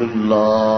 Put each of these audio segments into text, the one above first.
اللہ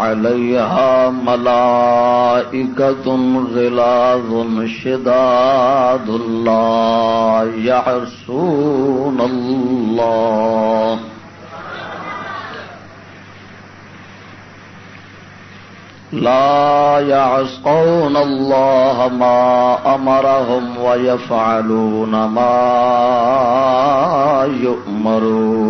عليها ملائكة غلاظ شداد الله يعصون الله لا يعصون الله ما أمرهم ويفعلون ما يؤمرون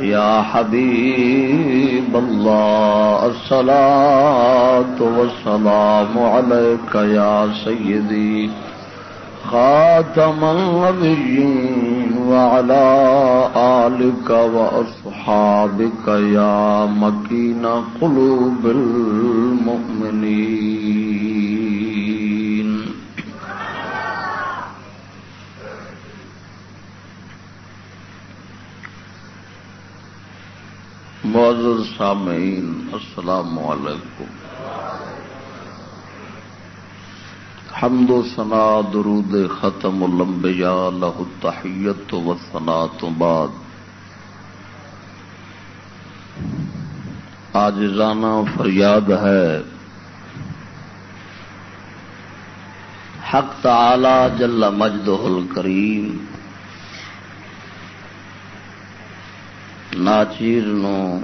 يا حبيب الله، الصلاة والسلام عليك يا سيدي، خاتم النبيين وعلى آلك وأصحابك يا مكين قلوب المؤمنين. معزز سامعين السلام عليكم حمد و سنا درود ختم الانبیاء لہ التحیت و سنا تو بعد۔ آج رانا فریاد ہے۔ حق تعالی جل مجدہ الکریم۔ ناچیر نو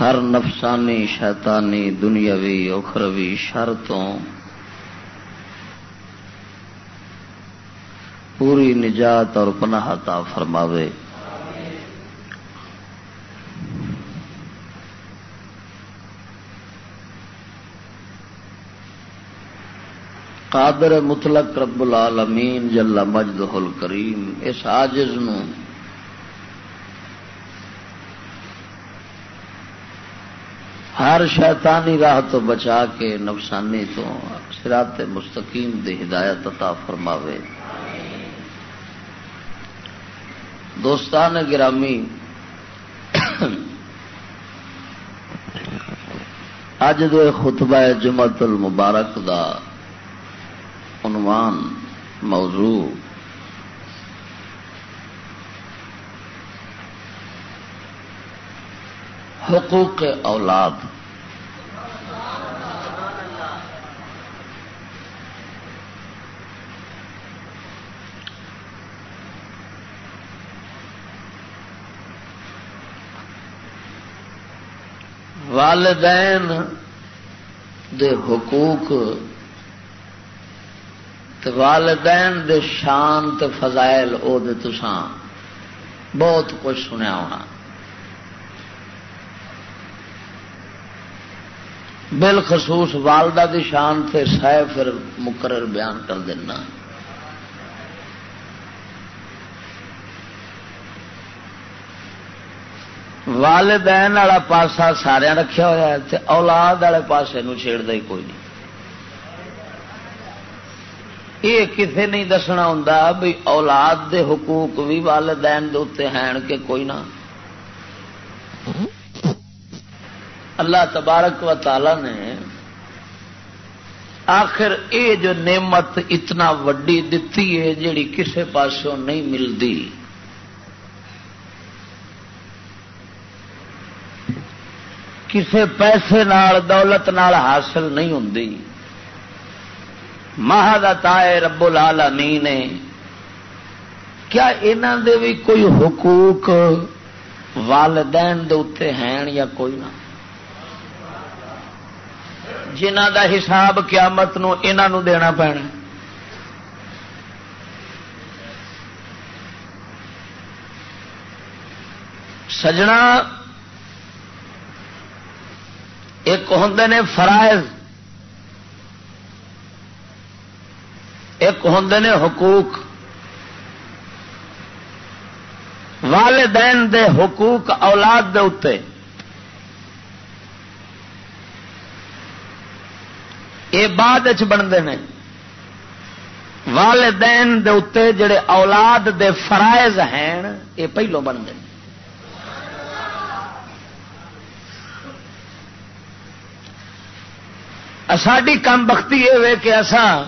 ہر نفسانی، شیطانی، دنیاوی، اخروی شرطوں پوری نجات اور پناہ عطا فرماوے۔ قادر مطلق رب العالمین جل مجدہ الکریم، اس آجز نو ہر شیطانی راہ تو بچا کے نفسانی تو سرات مستقیم دی ہدایت عطا فرماوے۔ دوستان گرامی اج دو خطبہ جمعت المبارک دا عنوان موضوع حقوق اولاد۔ والدین دے حقوق تے والدین دے شان تے فضائل او دے تسان بہت کچھ سنیا ہونا۔ بالخصوص والدہ دی شان تے سہ پھر مقرر بیان کر دینا۔ والدین والا پاسا سارا رکھا ہوا ہے اولاد والے پاسے نو چھیڑتا ہی کوئی نہیں۔ یہ کسی نہیں دسنا ہوں بھی اولاد دے حقوق بھی والدین دے ہیں کہ کوئی نہ۔ اللہ تبارک و تعالی نے آخر یہ جو نعمت اتنا وڈی دتی ہے جیڑی کسے پاسوں نہیں ملتی کسے پیسے نال، دولت نال حاصل نہیں ہوں مہادا رب العالمین نے۔ کیا یہاں دے بھی کوئی حقوق والدین دے ہیں یا کوئی نہ؟ جنہ دا حساب قیامت نو انہوں دینا پینا سجنا ایک ہوں نے فرائض، ایک ہوں نے حقوق۔ والدین دے حقوق اولاد دے اتنے یہ بعد بنتے ہیں۔ والدین دے اتنے جڑے اولاد دے فرائض ہیں، یہ پہلو بنتے ہیں۔ ساری کم بختی یہ کہ اسان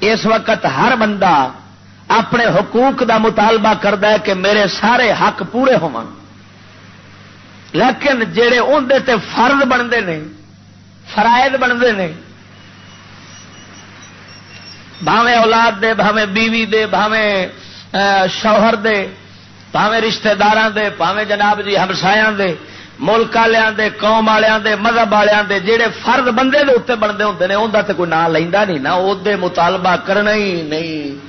اس وقت ہر بندہ اپنے حقوق دا مطالبہ کرتا ہے کہ میرے سارے حق پورے ہو لیکن جڑے اندر فرد بنتے ہیں فرائد بنتے ہیں بھاویں اولاد دے، بھاویں بیوی دے، بھاویں شوہر دے، بھاویں رشتہ دار دے، بھاویں جناب جی ہمسایا دے، ملک والوں دے، قوم والوں دے، مذہب والوں دے جہے فرد بندے دے اتنے بنتے ہوتے ہیں انہیں تو کوئی نام لینا نہیں نا وہ مطالبہ کرنا ہی نہیں۔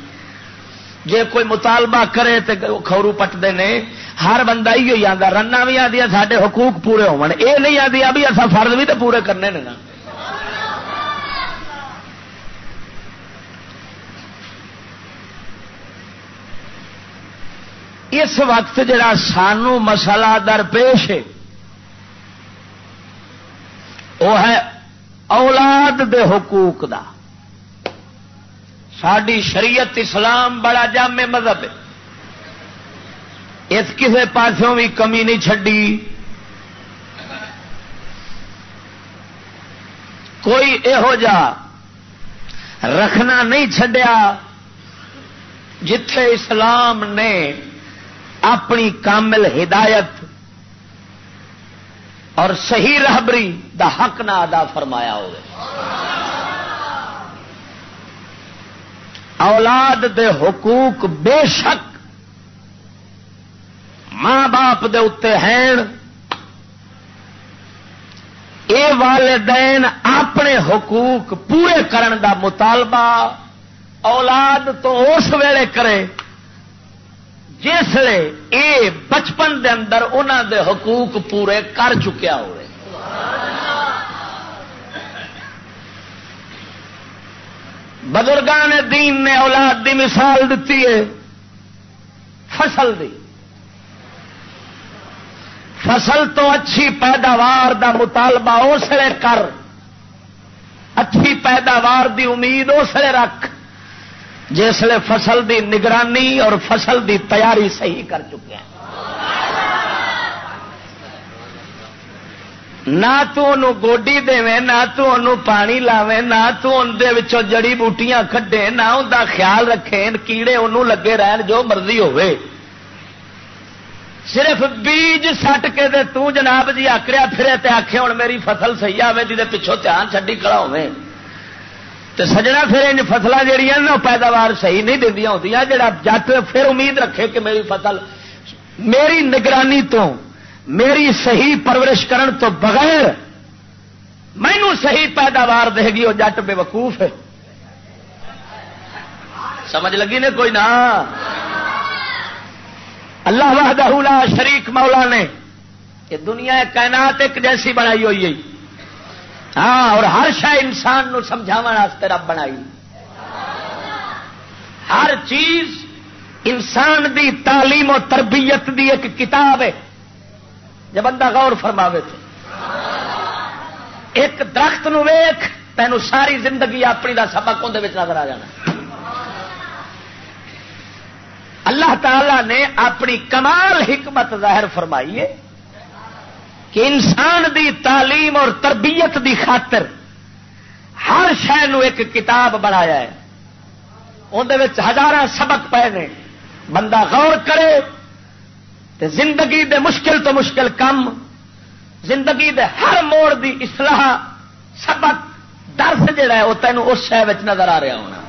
جے کوئی مطالبہ کرے تو خورو پٹتے ہیں ہر بندہ ہی آتا رنا بھی آدی سارے حقوق پورے ہو نہیں آدی بھی اصا فرد بھی تو پورے کرنے نے نا۔ اس وقت جڑا سانو مسئلہ درپیش ہے، وہ ہے اولاد دے حقوق دا۔ ساری شریعت اسلام بڑا جامع مذہب ہے۔ اس کسی پاسوں بھی کمی نہیں چڈی کوئی یہو جا رکھنا نہیں چڈیا جتھے اسلام نے اپنی کامل ہدایت اور صحیح رہبری دا حق نہ ادا فرمایا ہو اولاد دے حقوق بے شک ماں باپ دے اتنے ہیں۔ اے والدین اپنے حقوق پورے کرن دا مطالبہ اولاد تو اس ویلے کرے جسے اے بچپن دے اندر انہوں دے حقوق پورے کر چکیا ہوئے۔ بزرگان دین نے اولاد دی مثال دیتی ہے۔ فصل دی۔ فصل تو اچھی پیداوار دا مطالبہ اسلے کر۔ اچھی پیداوار دی امید اسلے رکھ۔ جسے فصل دی نگرانی اور فصل دی تیاری صحیح کر چکے ہیں۔ نہ تو گوڈی دے نہ تو پانی لاوے نہ تو اندر جڑی بوٹیاں کھڈے، نہ ان کا خیال رکھے کیڑے انہوں لگے رہن جو مرضی ہوئے صرف بیج سٹ کے دے تو جناب جی آکڑیا پھرے تے آخے ہوں میری فصل صحیح آئے جی پچھوں دھیان چڈی کھڑا ہوئے تو سجنا پھر ان فصل جہیا پیداوار صحیح نہیں دیا ہوتی جا جت پھر امید رکھے کہ میری فصل میری نگرانی تو، میری صحیح پرورش کرن تو بغیر مینو صحیح پیداوار دے گی، وہ جٹ بے وقوف ہے۔ سمجھ لگی نے کوئی نہ اللہ وحدہ لا شریک مولا نے یہ دنیا کائنات ایک جیسی بنائی ہوئی ہے۔ ہاں اور ہر شہ انسان نو سمجھاو رب بنائی۔ ہر چیز انسان دی تعلیم و تربیت دی ایک کتاب ہے۔ جب بندہ غور فرماوے تو۔ ایک درخت نو ویخ تینوں ساری زندگی اپنی کا سبق اندر نظر آ جانا۔ اللہ تعالی نے اپنی کمال حکمت ظاہر فرمائی ہے۔ کہ انسان دی تعلیم اور تربیت دی خاطر ہر شہر ایک کتاب بنایا ہے۔ اندر ہزار سبق پے نے۔ بندہ غور کرے تے زندگی دے مشکل تو مشکل کم، زندگی دے ہر موڑ دی اصلاح، سبق، درس جڑا ہے وہ تینوں اس شہر نظر آ رہا ہونا۔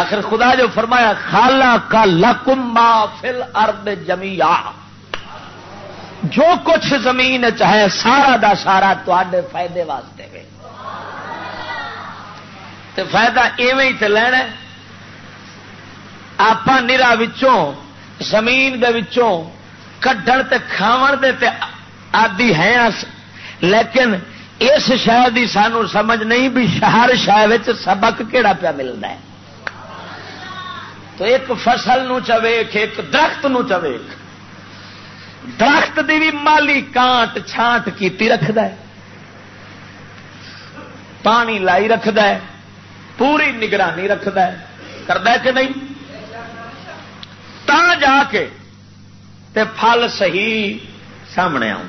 آخر خدا جو فرمایا خالا کا لکما فل ارد جمیا جو کچھ زمین چاہے سارا دا سارا تے فائدے واسطے گئے تو فائدہ ایویں ہی لینا آپ نرا زمین دے وچوں کڈن تے کھاون دے تے آدی ہیں لیکن اس شہر کی سانو سمجھ نہیں بھی شہر شہر سبق کہڑا پیا ملتا ہے۔ تو ایک فصل نو چویک ایک درخت نو درخت دی بھی مالی کانٹ چھانٹ کی رکھد پانی لائی رکھد پوری نگرانی رکھد کرد کہ نہیں؟ تا جا کے تے پھل صحیح سامنے آ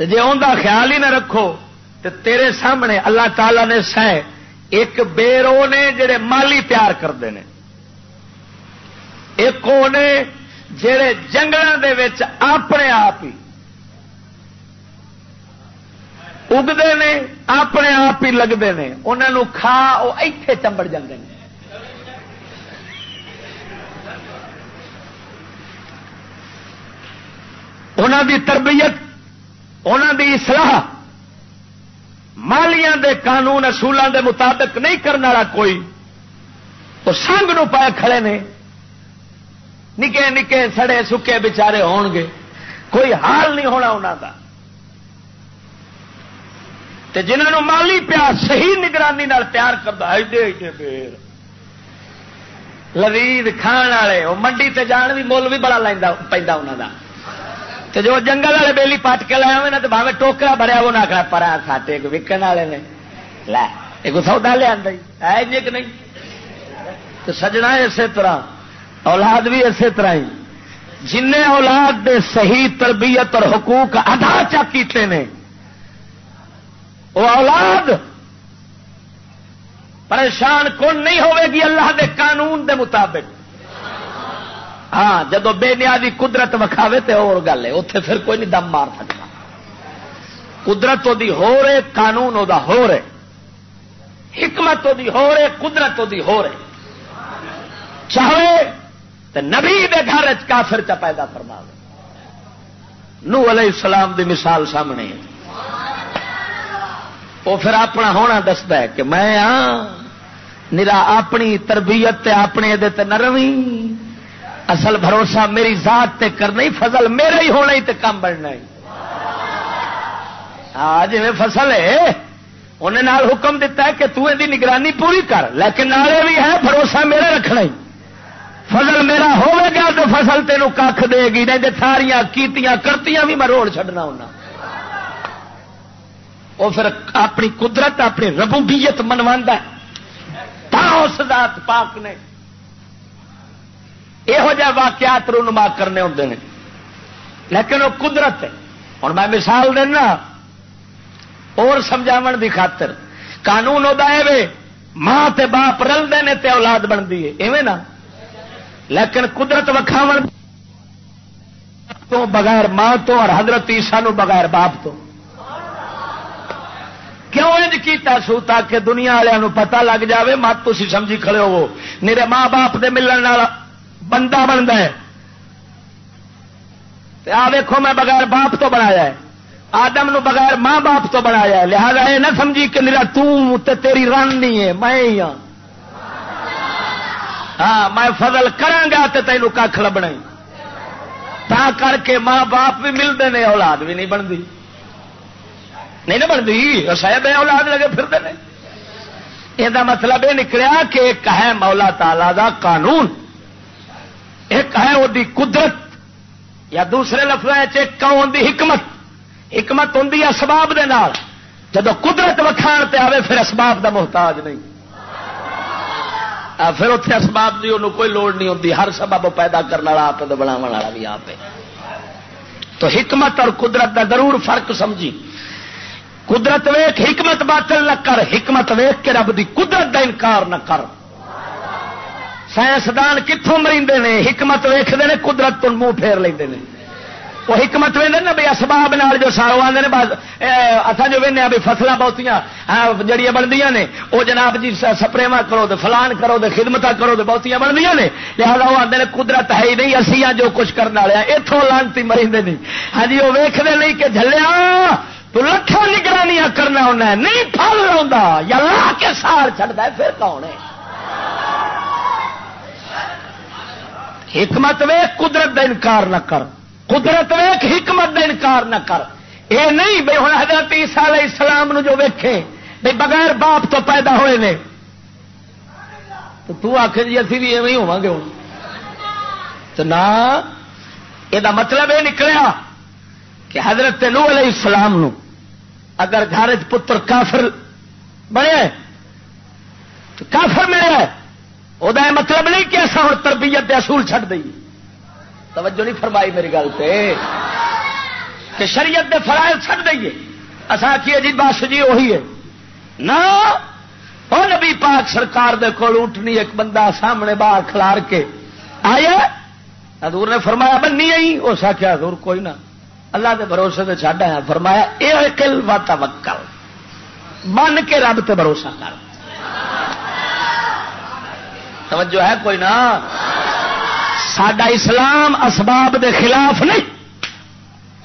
جی ان خیال ہی نہ رکھو تو تیرے سامنے اللہ تعالی نے سہ ایک بیرو نے جڑے مالی تیار کرتے ہیں ایک وہ جڑے جنگلوں کے اپنے آپ ہی اگتے ہیں اپنے آپ ہی لگتے ہیں انہوں کھا وہ اتے چمبڑ جاتے ہیں انہوں دی تربیت انہوں دی اصلاح مالیاں دے قانون اصولوں دے مطابق نہیں کرنے والا کوئی، تو سنگ نو پائے کھڑے نے۔ نکے نکے سڑے سکے بچارے ہون گے۔ کوئی حال نہیں ہونا انہوں کا جنہوں مالی پیار صحیح نگرانی تیار کرتا ایڈے ایڈے کھان والے وہ منڈی تے جان بھی مل بھی بڑا لینا پہ انہوں کا تو جو جنگل والے بیلی پٹ کے لے ہوئے نا تو باوے ٹوکرا بھریا وہ نہ آخر پر کھاتے وکن والے نے لے سودا لیا ہے کہ نہیں تو سجنا اسی طرح اولاد بھی اسی طرح ہی جن اولاد دے صحیح تربیت اور حقوق ادا چا کیتے نے وہ اولاد پریشان کون نہیں ہوے گی اللہ دے قانون دے مطابق ہاں جدو بے نیادی قدرت وکھاوے تو اور گل ہے اتے پھر کوئی نہیں دم مار سکتا۔ قدرت دی ہو رہے، قانون دا ہو رہے۔ حکمت دی ہو رہے، قدرت دی ہو رہے۔ چاہے تو نبی دے گھر کافر چ پیدا فرما نو علیہ السلام دی مثال سامنے وہ پھر اپنا ہونا دستا ہے کہ میں ہاں نرا اپنی تربیت اپنے نرمی اصل بھروسہ میری ذات تے کرنا ہی، فضل میرا ہی ہونا ہی تے کام بننا ہی۔ ہاں جی فصل ہے انہیں حکم دیتا ہے کہ تو دی نگرانی پوری کر، لیکن نالے بھی ہے بھروسہ میرا رکھنا ہی۔ فضل میرا ہوے گا تو فصل تینوں کھ دے گی، نہیں تو ساریا کیتیاں، کرتیاں بھی میں روڑ چڈنا ہونا۔ وہ پھر اپنی قدرت، اپنی ربوبیت منوا اس ذات پاک نے یہو جہ واقعات رونما کرنے ہوں لیکن وہ قدرت ہے۔ ہوں میں مثال دینا۔ اور سمجھاو دی خاطر۔ قانون ہوتا ہے ماں تے باپ رلتے ہیں تے اولاد بنتی ہے۔ ایویں نا۔ لیکن قدرت وکھاو تو بغیر ماں تو اور حضرت عیسا نو بغیر باپ تو۔ کیوں انج کیتا سو تاکہ دنیا والوں پتہ لگ جاوے مت تھی سمجھی کھڑے ہو میرے ماں باپ دے ملن بندہ بنتا ہے۔ آ ویکو میں بغیر باپ تو بنایا ہے۔ آدم نو بغیر ماں باپ تو بنایا ہے۔ لہذا یہ نہ سمجھی کہ میرا تیری رن نہیں ہے، میں ہی ہاں۔ ہاں میں فضل کرا تو تینوں کھ لبنا تا کر کے ماں باپ بھی ملتے ہیں اولاد بھی نہیں بنتی۔ نہیں نہ بنتی صاحب اولاد لگے پھرتے ہیں یہ مطلب یہ نکلیا کہ ایک ہے مولا تالا دا قانون۔ ایک ہے وہ قدرت، یا دوسرے لفظ قوم دی حکمت۔ حکمت ہوں اسباب دے نال۔ جب قدرت وکھان تے آئے پھر اسباب دا محتاج نہیں۔ پھر اتنے اسباب کی انہوں کوئی لوڑ نہیں ہوتی ہر سبب پیدا کرنے والا آپ بنا والا بھی آپ تو حکمت اور قدرت کا ضرور فرق سمجھی۔ قدرت ویخ حکمت باطل نہ کر۔ حکمت ویخ کے رب دی قدرت کا انکار نہ کر۔ سائنسدان کتوں مریندے نے؟ حکمت ویختے ہیں قدرت تو منہ پھیر لیں وہ حکمت وے نا بھائی اسباب نال جو سارو آتے ہیں بس اصا جو وہنے ہاں بھی فصل بہت ہاں، جڑیاں بنتی نے، وہ جناب جی سپرے کرو تو فلان کرو تو خدمت کرو تو بہت بنتی نے۔ لہٰذا وہ آتے ہیں قدرت ہے ہی نہیں، اسی ہاں جو کچھ کرنے والے ہاں۔ اتوں لانتی مریندے نہیں ہاں جی وہ ویختے نہیں کہ جلیا تو لکھان نگرانیاں کرنا ہونا نہیں پھل لا یا لا کے سار چڑھتا ہے، پھر کون ہے؟ حکمت وے قدرت کا انکار نہ کر۔ قدرت ویخ حکمت کا انکار نہ کر۔ یہ نہیں بھائی ہوں حضرت عیسیٰ علیہ السلام نو جو ویکھے بھائی بغیر باپ تو پیدا ہوئے نے۔ تو تو آخ جی ابھی بھی ایویں ہوا گے ہوں تو نہ یہ مطلب یہ نکلیا کہ حضرت نو علیہ السلام نو اگر گھر پتر کافر بنے تو کافر ملے وہ مطلب نہیں کہ ایسا ہوں تربیت اصول چھڈ دئیے توجہ نہیں فرمائی میری گل سے کہ شریعت دے فرائض چھڈ دئیے اصا آخیے جی بس جی وہی ہے نہ وہ نبی پاک سرکار دے کول اٹھنی ایک بندہ سامنے باہر کھلار کے آیا ادور نے فرمایا بننی آئی اس آخیا ادور کوئی نہ اللہ دے بھروسے سے چڈ آیا فرمایا یہ کل واتا وکل من کے رب تے بھروسہ کر توجہ ہے کوئی نہ سڈا اسلام اسباب دے خلاف نہیں۔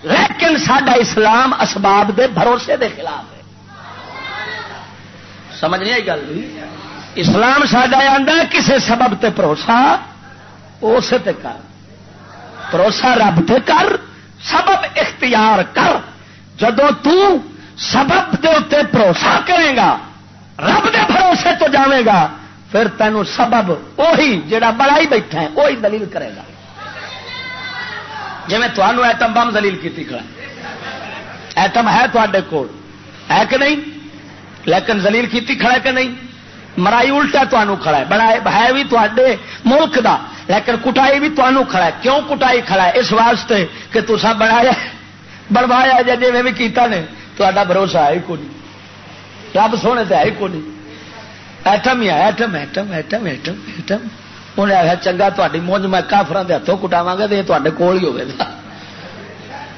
لیکن سڈا اسلام اسباب دے بھروسے دے خلاف ہے۔ سمجھ نہیں آئی گل؟ اسلام سڈا آدھا کسی سبب تے بھروسہ اسے تے کر۔ بھروسہ رب تے کر، سبب اختیار کر۔ جدو تو سبب دے اتنے بھروسہ کرے گا، رب دے بھروسے تو جاوے گا۔ پھر تینوں سبب وہی جڑا بڑا ہی بیٹھا ہے وہی دلیل کرے گا۔ جی میں تمہوں ایٹم بم دلیل کی کھڑا۔ ایٹم ہے تے کول۔ ہے کہ نہیں؟ لیکن دلیل کی کھڑا کہ نہیں؟ مرائی الٹا تمہوں کھڑا ہے۔ بڑا ہے بھی تے ملک دا، لیکن کٹائی بھی تمہوں کھڑا ہے۔ کیوں کٹائی کھڑا ہے؟ اس واسطے کہ تصا بنایا، بنوایا جی میں بھی کیتا نے تا بھروسہ ہے ہی کو نہیں رب سونے تو ہے ہی کو نہیں ایٹم ہی atom atom atom atom atom انہیں آخیا چنگا تاری مونج میں کافران کے ہاتھوں کٹاوا گا تو یہ تے کول ہی ہوگا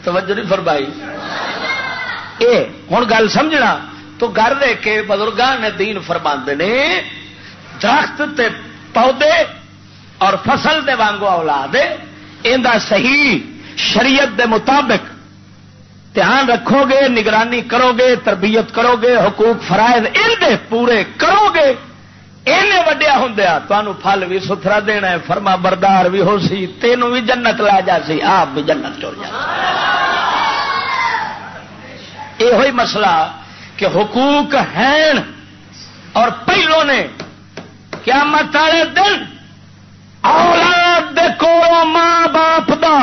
توجہ نہیں فرمائی اے ہوں گل سمجھنا تو گھر دے کے بزرگان نے دین فرما نے درخت تے پودے اور فصل دے وانگو اولاد ان صحیح شریعت دے مطابق دھیان رکھو گے نگرانی کرو گے تربیت کرو گے حقوق فرائض ان دے پورے کرو گے وڈیا ہوں تمہوں پھل بھی ستھرا دینا ہے، فرما بردار بھی ہو سی تینوں بھی جنت لا جا سی، آپ بھی جنت چل جا۔ یہ مسئلہ کہ حقوق ہیں اور پہلو نے کیا مت والے دن اولاد دیکھو ماں باپ دا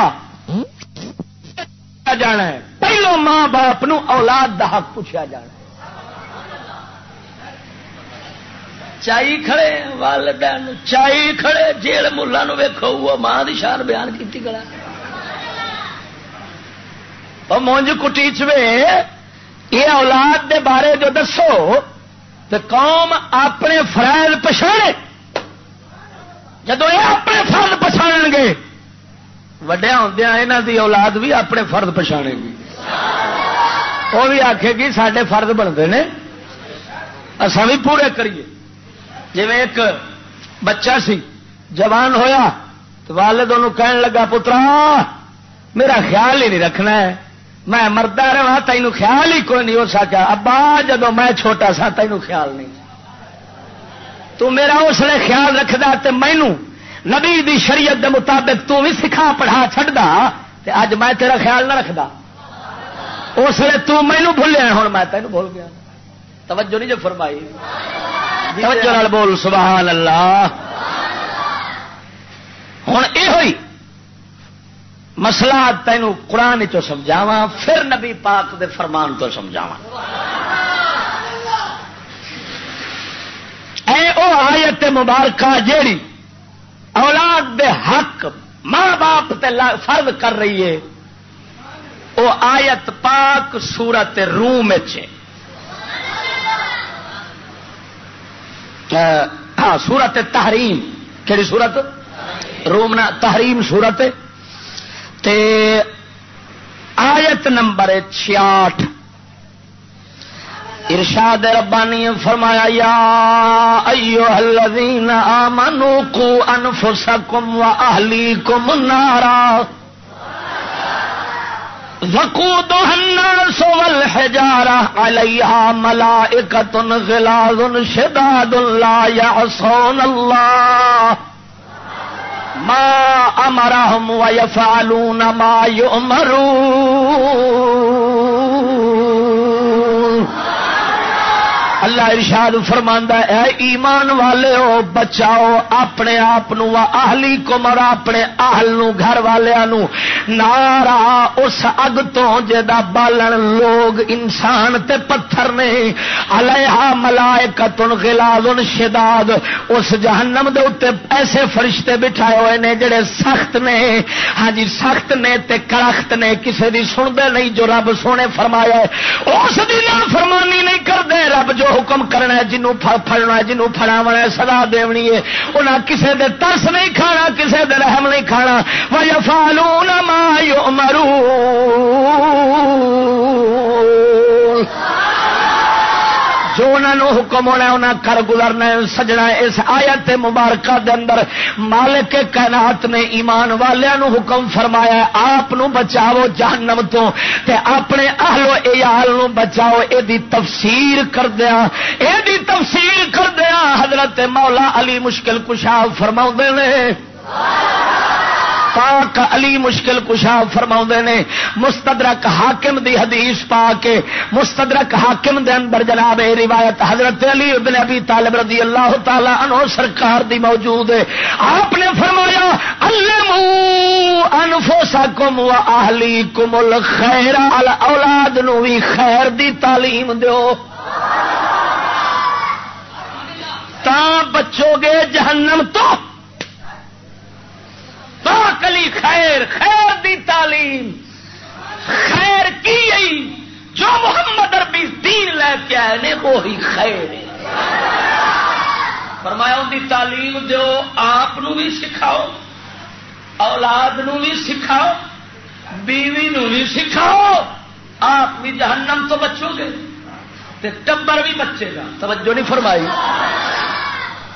جانا ہے۔ پہلو ماں باپ نو اولاد دا حق پوچھا جانا چائی کھڑے والدین چائی کھڑے جیل ملا ویکو وہ ماں کی شان بیان کی گلا۔ مونج کٹی چوے، یہ اولاد دے بارے جو دسو تو قوم اپنے فرائض پچھاڑے۔ جدو یہ اپنے فرد پچھاڑ گے وڈیا ہوں یہاں دی اولاد بھی اپنے فرد پچھاڑے گی۔ وہ بھی آخے گی سڈے فرد بنتے ہیں اصا بھی پورے کریے۔ جی ایک بچہ سی، جوان ہویا والد ان کہن لگا، پترا، میرا خیال ہی نہیں رکھنا ہے۔ میں مردہ رہا تین خیال ہی کوئی نہیں۔ ہو سکا ابا جدو میں چھوٹا سا تین خیال نہیں۔ تو میرا اس لیے خیال رکھدا تے مینو نبی دی شریعت دے مطابق تو بھی سکھا پڑھا چڈا اج میں تیرا خیال نہ رکھدا۔ اس لیے تو مینو بھولیا ہوں میں تینوں بھول گیا۔ توجہ نہیں جو فرمائی۔ توجہ بول، سبحان اللہ۔ ہوں یہ ہوئی مسئلہ تینوں قرآن چو سمجھاوا پھر نبی پاک دے فرمان تو سمجھاوا اے او آیت مبارکہ جیڑی اولاد دے حق ماں باپ تے کر رہی ہے۔ وہ آیت پاک سورت روم ہاں سورت تحریم۔ کہڑی سورت؟ روم تحریم سورت۔ تے آیت نمبر چھیاٹھ۔ ارشاد ربانی فرمایا، یا ایو الذین آمنوا قو انفسکم و اہلیکم نارا وقودها الناس والحجارة عليها ملائكة غلاظ شداد لا يعصون الله ما أمرهم ويفعلون ما يؤمرون اللہ ارشاد فرماندا اے ایمان والے ہو بچاؤ اپنے آپ آہلی کمر، اپنے آہل نو، گھر والوں نارا اس اگ تو جا بالن لوگ انسان تے پتھر نے۔ علیہ ملائکتن غلاظ شداد۔ اس جہنم دے اوتے ایسے فرشتے بٹھائے ہوئے نے جڑے سخت نے۔ ہاں جی سخت نے تے کڑخت نے۔ کسے دی سنتے نہیں جو رب سونے فرمایا اس دی فرمانی نہیں کرتے رب جو حکم کرنا ہے جنوں فڑنا ہے جنوں فڑاونا ہے سدا دینی ہے۔ انہیں کسے دے ترس نہیں کھانا، کسے دے رحم نہیں کھانا۔ وہ فالو ما مرو جو انہوں حکم ہونا انہیں کر گزرنا سجنا اس آیت مبارکہ دے اندر مالک کائنات نے ایمان والوں حکم فرمایا آپ بچاؤ جہنم تو تے اپنے اہلو ایال نو بچاؤ۔ یہ تفسیر کر دیا یہ تفسیر کر دیا حضرت مولا علی مشکل کشا فرما نے پاک علی مشکل کشا فرما نے، مستدرک حاکم دی حدیث پا کے مستدرک حاکم دے اندر جناب اے روایت حضرت علی ابن ابی طالب رضی اللہ تعالی عنہ سرکار دی موجود ہے۔ آپ نے فرمایا علمو انفسکم و اہلیکم الخیر اولاد نو بھی خیر دی تعلیم دیو۔ تا بچو گے جہنم تو۔ کلی خیر خیر دی تعلیم۔ خیر کی جو محمد اربی دین لے کے آئے نے، وہی خیر فرمایا، ان کی تعلیم دو، آپ بھی سکھاؤ، اولاد نو بھی سکھاؤ، بیوی نو بھی سکھاؤ۔ آپ بھی جہنم تو بچو گے۔ ٹبر بھی بچے گا۔ توجہ نہیں فرمائی۔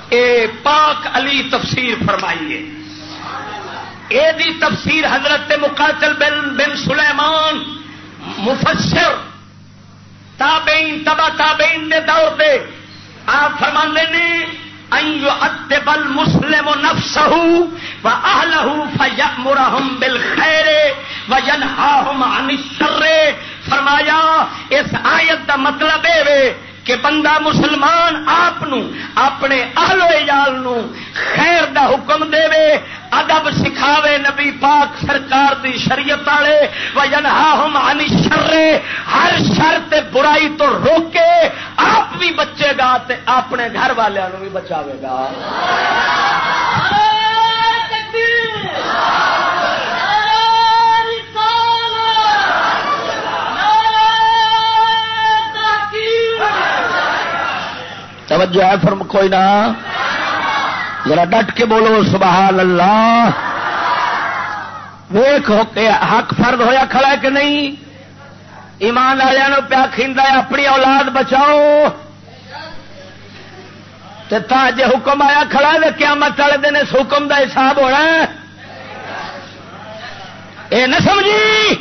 اے پاک علی تفسیر فرمائیے۔ دی تفسیر حضرت مقاتل بن بن سلیمان، مفسر، تابعین، تبا تابعین دے دور دے۔ آپ فرمانے نے ایو ادب المسلم نفسه واهله فيأمرهم بالخير وينهاهم عن الشر. فرمایا، اس آیت دا مطلب اے کہ بندہ مسلمان آپ اپنے اہل نو خیر دا حکم دے ادب سکھاوے نبی پاک سرکار دی شریعت والے وجنہا ہم انی شرے ہر شر تے برائی تو روکے، آپ بھی بچے گا تے اپنے گھر والوں بھی بچاوے گا۔ توجہ ہے، فرم کوئی نہ۔ ذرا ڈٹ کے بولو، سبحان اللہ۔ ویخ حق فرد ہویا کھڑا ہے کہ نہیں؟ ایمان والوں پیا کھیندا ہے، اپنی اولاد بچاؤ۔ تا جے حکم آیا کھڑا ہے، قیامت والے دن اس حکم دا حساب ہونا اے نہ سمجھی؟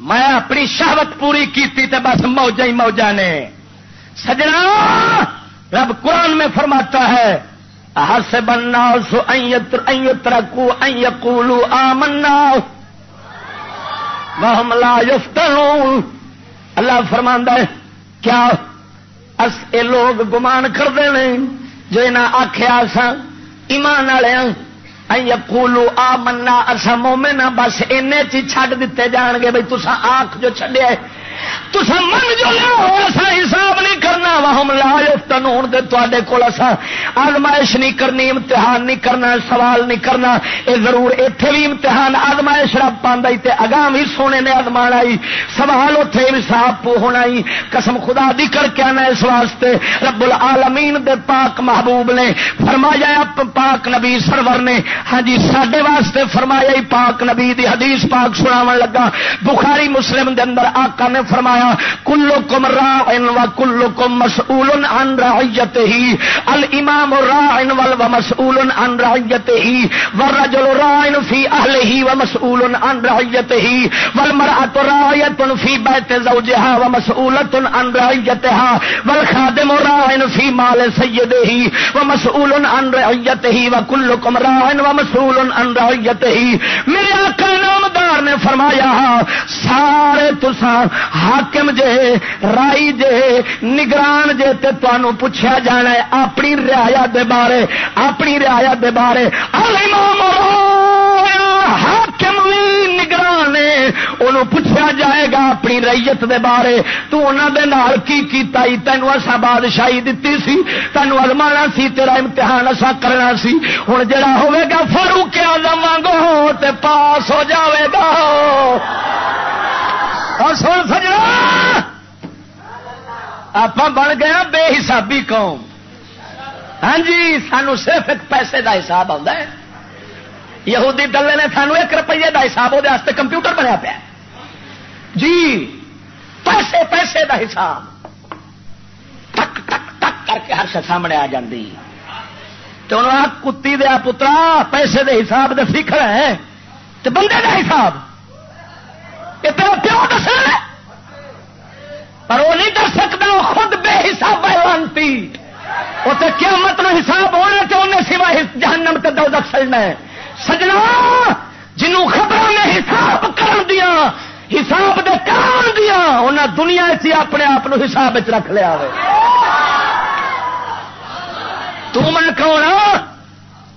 میں اپنی شہوت پوری کی بس موجا ہی موجا نے۔ سجنا، رب قرآن میں فرماتا ہے ہس بننا سو رکو کولو آ منا لا یفتنون اللہ فرما ہے، کیا اس اے لوگ گمان کرتے ہیں جو انہیں آخیا سا ایمان والے ہاں، کولو آ منا اصا مومنا بس این چڈ دیتے جان گے بھائی تسا آخ جو چڈیا تسا من جو لو ایسا حساب نہیں کرنا۔ وہم لا تنون دے تے کول اسا آزمائش نہیں کرنی، امتحان نہیں کرنا، سوال نہیں کرنا۔ اے ضرور ایتھے بھی امتحان، آزمائش رب پہ اگاں بھی سونے نے آزما آئی۔ سوال اتے بھی صاف ہونا ہی قسم خدا دی کر کے آنا اس واسطے۔ رب العالمین دے پاک محبوب نے فرمایا پاک نبی سرور نے۔ ہاں جی سڈے واسطے فرمایا پاک نبی دی حدیث پاک سناو لگا۔ بخاری مسلم دے اندر آقا نے فرمایا کلو کم را و کلو کم مسول ان رعیت ہی المام را ول و مسول ان رعیت ہی و رجل را فی اہل ہی و مسول ان رعیت ہی ول مرات رایت فی بیت زوجہا و مسئولت ان رعیتہا والخادم را فی مال سید ہی و مسئول ان رعیت ہی و کلو کم را و مسول ان رعیت ہی میرے آقا نامدار نے فرمایا، سارے تسان حاکم جے رائی جے نگران جے تے تانوں پوچھا جانا ہے اپنی رعایا دے بارے اپنی رعایا دے بارے الامام حاکم بھی نگران انہوں پوچھا جائے گا اپنی ریت دے بارے تو انہوں دے نال کی کیتا ہی تینوں اسا بادشاہی دتی سی تینوں ازمانا سی تیرا امتحان اسا کرنا سی ہوں جڑا ہوے گا فاروق اعظم وانگو تے پاس ہو جاوے گا اور سن سجنا! آپ بن گیا ہاں بے حسابی قوم۔ ہاں جی سانو صرف ایک پیسے دا حساب آتا ہے۔ یہودی ڈلے نے سانو ایک روپیے کا حساب وہ کمپیوٹر بنیا پیا۔ جی پیسے پیسے دا حساب۔ ٹک ٹک ٹک کر کے ہر سامنے آ جاتی تو انہوں کتی دیا پترا، پیسے دے حساب دے سیکھ رہے ہیں۔ تو بندے دا حساب۔ یہ تیرا پیو دس پر وہ نہیں کر سکتا، وہ خود بے حساب لانتی وہ تو کیا حساب ہونا تو انہیں سوا جہنم تے دو سڑنا ہے۔ سجنا جنوں خبروں نے حساب کر دیا، حساب دے کر دیا، انہیں دنیا چ اپنے آپ حساب رکھ لیا تو میں کون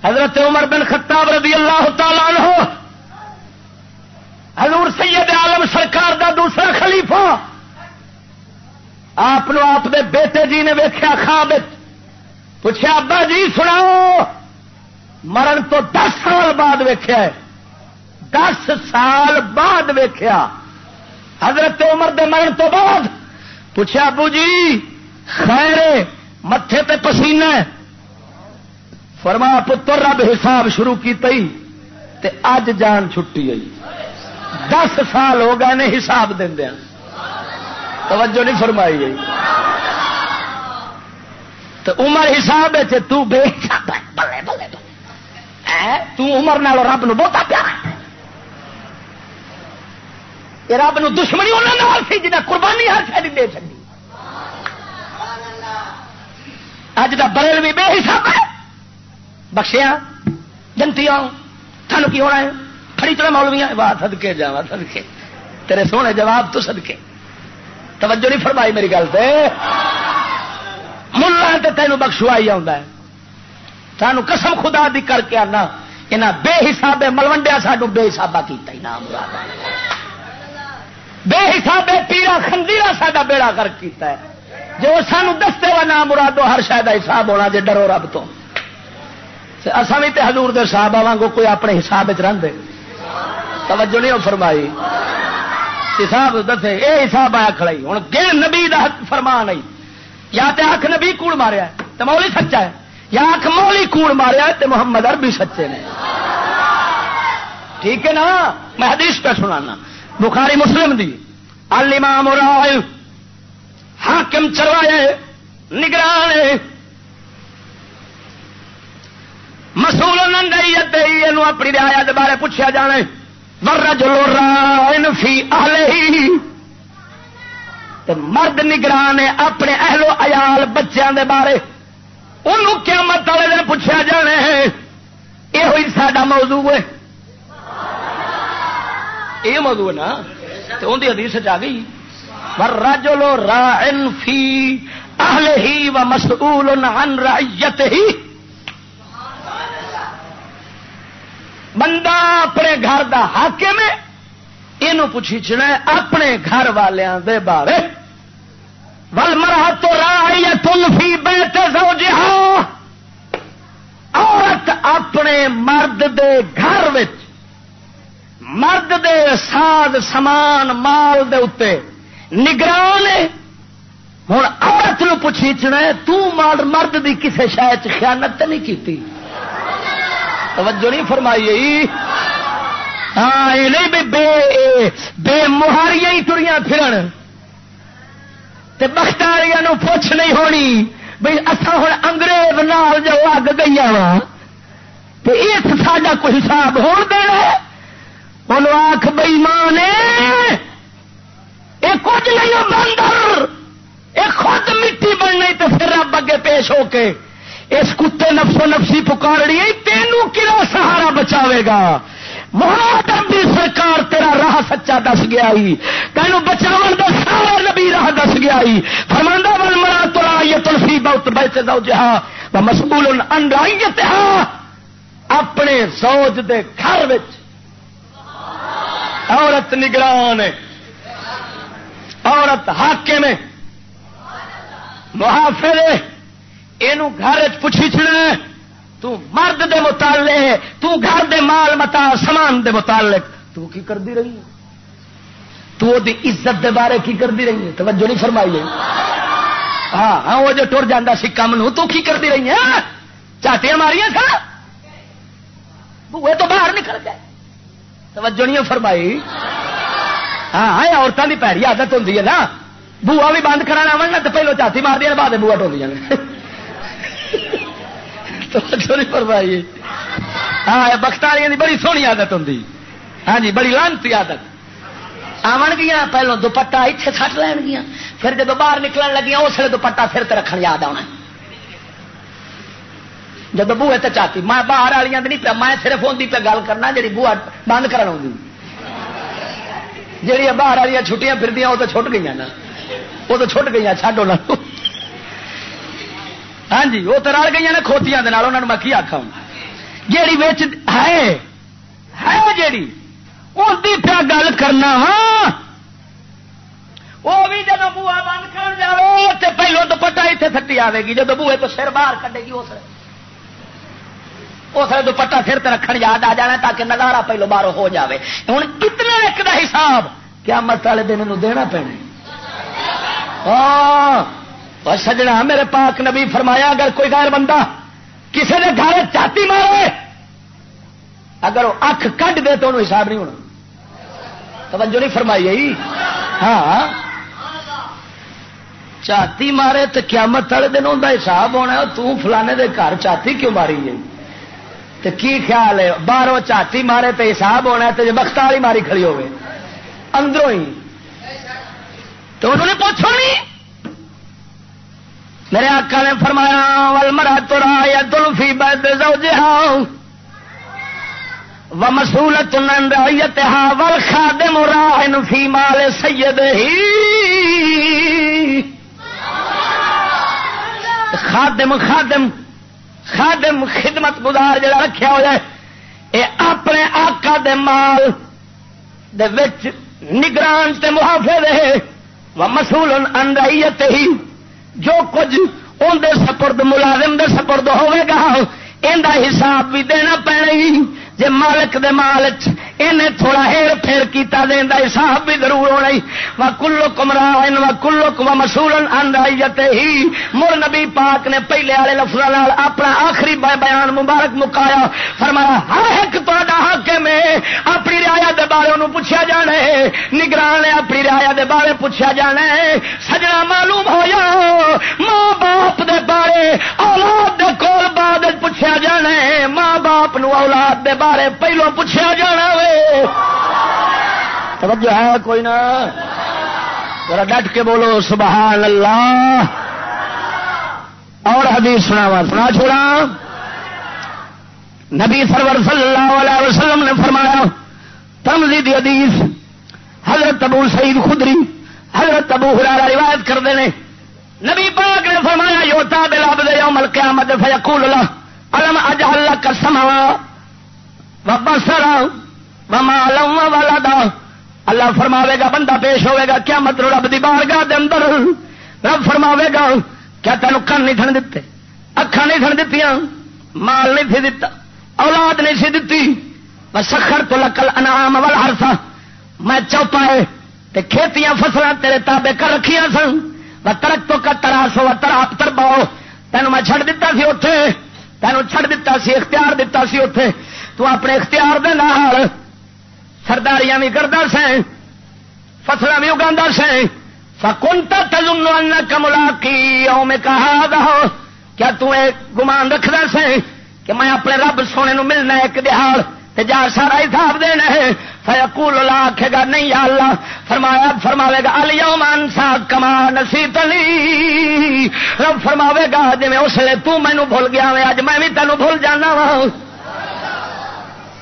حضرت عمر بن خطاب رضی اللہ تعالیٰ عنہ حضور سید عالم سرکار دا دوسرا خلیفہ۔ آپ آپ دے بیٹے جی نے ویخیا خواب پوچھا ابا جی سناؤ۔ مرن تو دس سال بعد ویخیا دس سال بعد ویخیا حضرت عمر دے مرن تو بعد۔ پوچھا ابو جی خیر متے تے پسینا فرما، پتر، رب حساب شروع کی تئی تے اج جان چھٹی ہوئی دس سال ہو گئے نے حساب دیا توجہ نہیں فرمائی گئی۔ تو عمر حساب ہے تو بے بلے بلے تمر نال رب نو بہت پیار یہ رب نو دشمنی انہوں سی جنہیں قربانی ہر شاید دے چکی اج کا بریل بھی بے حساب ہے۔ بخشیا جنتی تھانوں کی ہونا ہے کھڑی طرح مولویا واہ سدکے جا سدکے تیرے سونے جواب تو سدکے توجہ نہیں فرمائی میری گل سے ملا تو تینوں بخشوائی آ سانو قسم خدا دی کر کے آنا۔ یہاں بے حساب ملوڈیا سانو بے حسابہ کیتا ہی نام بے حساب پیڑا خندیرا سا بیڑا کر کیتا ہے۔ جو سانو دستے ہوا نام مرادو ہر شاید حساب ہونا جی ڈرو رب تو۔ اصا بھی تو ہزور دے صاحب آواں کوئی اپنے حساب چ رہے توجہ نہیں فرمائی۔ حساب دسے، اے حساب آیا کھڑائی ہوں گے نبی دا فرمان آئی یا تے آخ نبی کوڑ ماریا تو مولی سچا ہے۔ یا آخ مولی کوڑ ماریا تے محمد عربی سچے نے۔ ٹھیک ہے نا؟ میں حدیث پہ سنانا۔ بخاری مسلم دی۔ الامام رائے حاکم چلوائے نگران مسول اپنی رعایت بارے پوچھا جانے ورجل راعن فی اہلہی۔ مرد نگران اپنے اہلو عیال، بچیاں دے بارے۔ انہوں قیامت والے دن پوچھا جانا ہے یہ ہوئی ساڈا موضوع ہے۔ یہ موضوع ہے نا؟ تو ان حدیث آ گئی۔ رجلو راعن فی اہل ہی و مسئول عن رعیت ہی بندہ اپنے گھر دا حاکم ہے یہ پوچھی چنا اپنے گھر والوں دے بارے۔ ول مرا تو راہ تلفی بیت زوجہا عورت اپنے مرد دے گھر وچ، مرد دے ساز سامان مال دے اتے نگران ہوں عورت نو پوچھیچنا تال مرد دی کسے شاید خیانت نہیں کی توجہ نہیں فرمائی ہاں یہ نہیں بے بے مہاریاں ہی تریاں پھرن۔ تے بختاریاں نو پوچھ نہیں ہونی بھئی اصا ہوں انگریز نال جو اگ گئی وا تو اس ساڈا کوئی حساب ہو دینا بولو آخ بئی ماں نے یہ کچھ نہیں بندر یہ خود مٹی بننی تو پھر رب اگے پیش ہو کے اس کتے نفسو نفسی پکارڑی تینوں کہڑا سہارا بچاوے گا۔ محمد بھی سرکار تیرا راہ سچا دس گیا تینوں بچاؤ دا سارا نبی راہ دس گیا فرماندہ بل مرا تو یہ تلسی بہت بیچے دو جہاں مسبول انڈائیت اپنے سوج دے گھر عورت نگران عورت حاکم محافظ یہ گھر پوچھی چڑنا تو مرد دے متعلق، تو گھر دے مال متا، سامان دے متعلق۔ تو کی کر دی رہی تو دی عزت دے بارے کی کر دی رہی ہے؟ توجہ نہیں فرمائی ہاں ہاں وہ جو ٹر جانا سی کم نو، تو کی کر دی رہی ہے؟ چاٹیاں ماریاں تھا بوے تو باہر نکل گئے۔ توجہ نہیں فرمائی۔ ہاں ہاں عورتوں کی پیڑی عادت ہوتی ہے نا۔ بوا بھی بند کرا من تو پہلو چاتی مار دیا بعد بوا ٹولی نہیں فرمائی ہاں بختاریاں کی بڑی سونی عادت ہوں ہاں جی بڑی لانتی عادت۔ آن گیا پہلو دوپٹا اتنے سٹ لین گیا پھر جب باہر نکلن لگیا اس لیے دوپٹا پھر تو رکھنے یاد آنا جب بوے تو چاہتی میں باہر والی نہیں پیا، میں صرف ہوتی پہ گل کرنا جی بوا بند کرا جہیا باہر والی چھٹیاں پھر وہ تو چھٹ گئی نا۔ وہ تو چھٹ گئی چڈو ہاں جی وہ تو رل گئی نا کھوتیاں میں کی آخا جیڑی بچ ہے ہے جیڑی؟ اس کی پیا گل کرنا ہاں۔ وہ بھی جب بوا بند کر جائے تو پہلو دوپٹا اتنے تھٹی آئے گی جب بوے تو سر باہر کٹے گی، اس اس دوپٹا سر رکھن یاد آ جانا تاکہ نظارہ پہلو باہر ہو جاوے۔ ہوں کتنا ایک دا حساب؟ کیا مت والے دن دینا پینا ہاں۔ سجنا میرے پاک نبی فرمایا، اگر کوئی غیر بندہ کسی نے گھر چاتی مارے، اگر وہ اکھ کھ دے تو انہوں حساب نہیں ہونا۔ توجہ نہیں فرمائی ہاں۔ چاتی مارے تو قیامت والے دن ان حساب ہونا تو فلانے دے گھر چاتی کیوں ماری ہے؟ تو کی خیال ہے؟ باہروں چاتی مارے تو حساب ہونا تو بخت والی ماری کھڑی ہوگی اندروں ہی۔ تو انہوں نے پوچھو نہیں؟ میرے آقا نے فرمایا ول مرا تو رایا دلفی بد زوجہا و مسولت نن رعیتہا ول خادم راہن فی مال سید ہی خادم خادم خادم، خدمت گزار جڑا رکھا ہوا ہے یہ اپنے آقا دے مال دے وچ نگران تے محافظ ہے وہ مسول انڈائیت ہی جو کچھ اندر سپرد ملازم دے سپرد ہوئے گا، ان حساب بھی دینا پینا جی مالک دے مالک انہیں تھوڑا ہیر پھیر کیتا دین دا حساب بھی ضرور ہونا وا کلو کمرا وا کلو کما مسول اندائیت ہی مر نبی پاک نے پہلے والے لفظ اپنا آخری بیان مبارک مکایا۔ فرمایا، ہر ایک تا حق میں اپنی رعایا دے بارے انہوں پوچھا جانا ہے۔ نگران نے اپنی رعایا دے بارے پوچھا جانا ہے۔ سجنا معلوم ہو جا ماں باپ دے بارے، اولاد دے کول بعد پوچھا جانا ہے۔ ماں باپ نو اولاد دے بارے پہلو پوچھا جانا وے توجہ ہے کوئی نہ؟ ذرا ڈٹ کے بولو، سبحان اللہ۔ اور حدیث سنا سنا چھوڑا۔ نبی سرور صلی اللہ علیہ وسلم نے فرمایا تمزید حدیث حضرت ابو سعید خدری، حضرت ابو ہرارا روایت کرتے ہیں۔ نبی پاک نے فرمایا، یوتا بلاب دے یوم القیامت فیقول اللہ علم اجعل لك سماوا وبصرا وما لم ولدا اللہ فرماوے گا، بندہ پیش ہوئے گا کیا مطلب رب دی بارگاہ دے اندر۔ رب فرماوے گا، کیا تینوں کن نہیں تھن دیتے اکھا نہیں تھن دتیاں؟ مال نہیں تھی دتا، اولاد نہیں سی دتی۔ سخر تو لکل انعام ول ہرسا میں چوپائے تے کھیتیاں فصل تیرے تابے کر رکھیاں سن۔ و ترک تو کا تراسو و ترا تر باؤ تینوں میں چھڑ دیتا سی اتے تینوں چھڑ دیتا سی، اختیار دیتا سی اتے تو اپنے اختیار دے نال سرداریاں بھی کرتا سیں فصل بھی اگا سیں فکنتا تجن کملا کی او میں کہا کیا تو گمان رکھنا سیں کہ میں اپنے رب سونے نو ملنا ایک دہاڑ جا سارا حساب دینا ہے؟ فیقول اللہ آخے گا نہیں یا اللہ۔ فرمایا، فرماوے گا الیوم انسا کما نصیت لی رب فرماوے گا جی اس لیے تو مینو بھول گیا میں اج میں بھی تینوں بھول جانا وا۔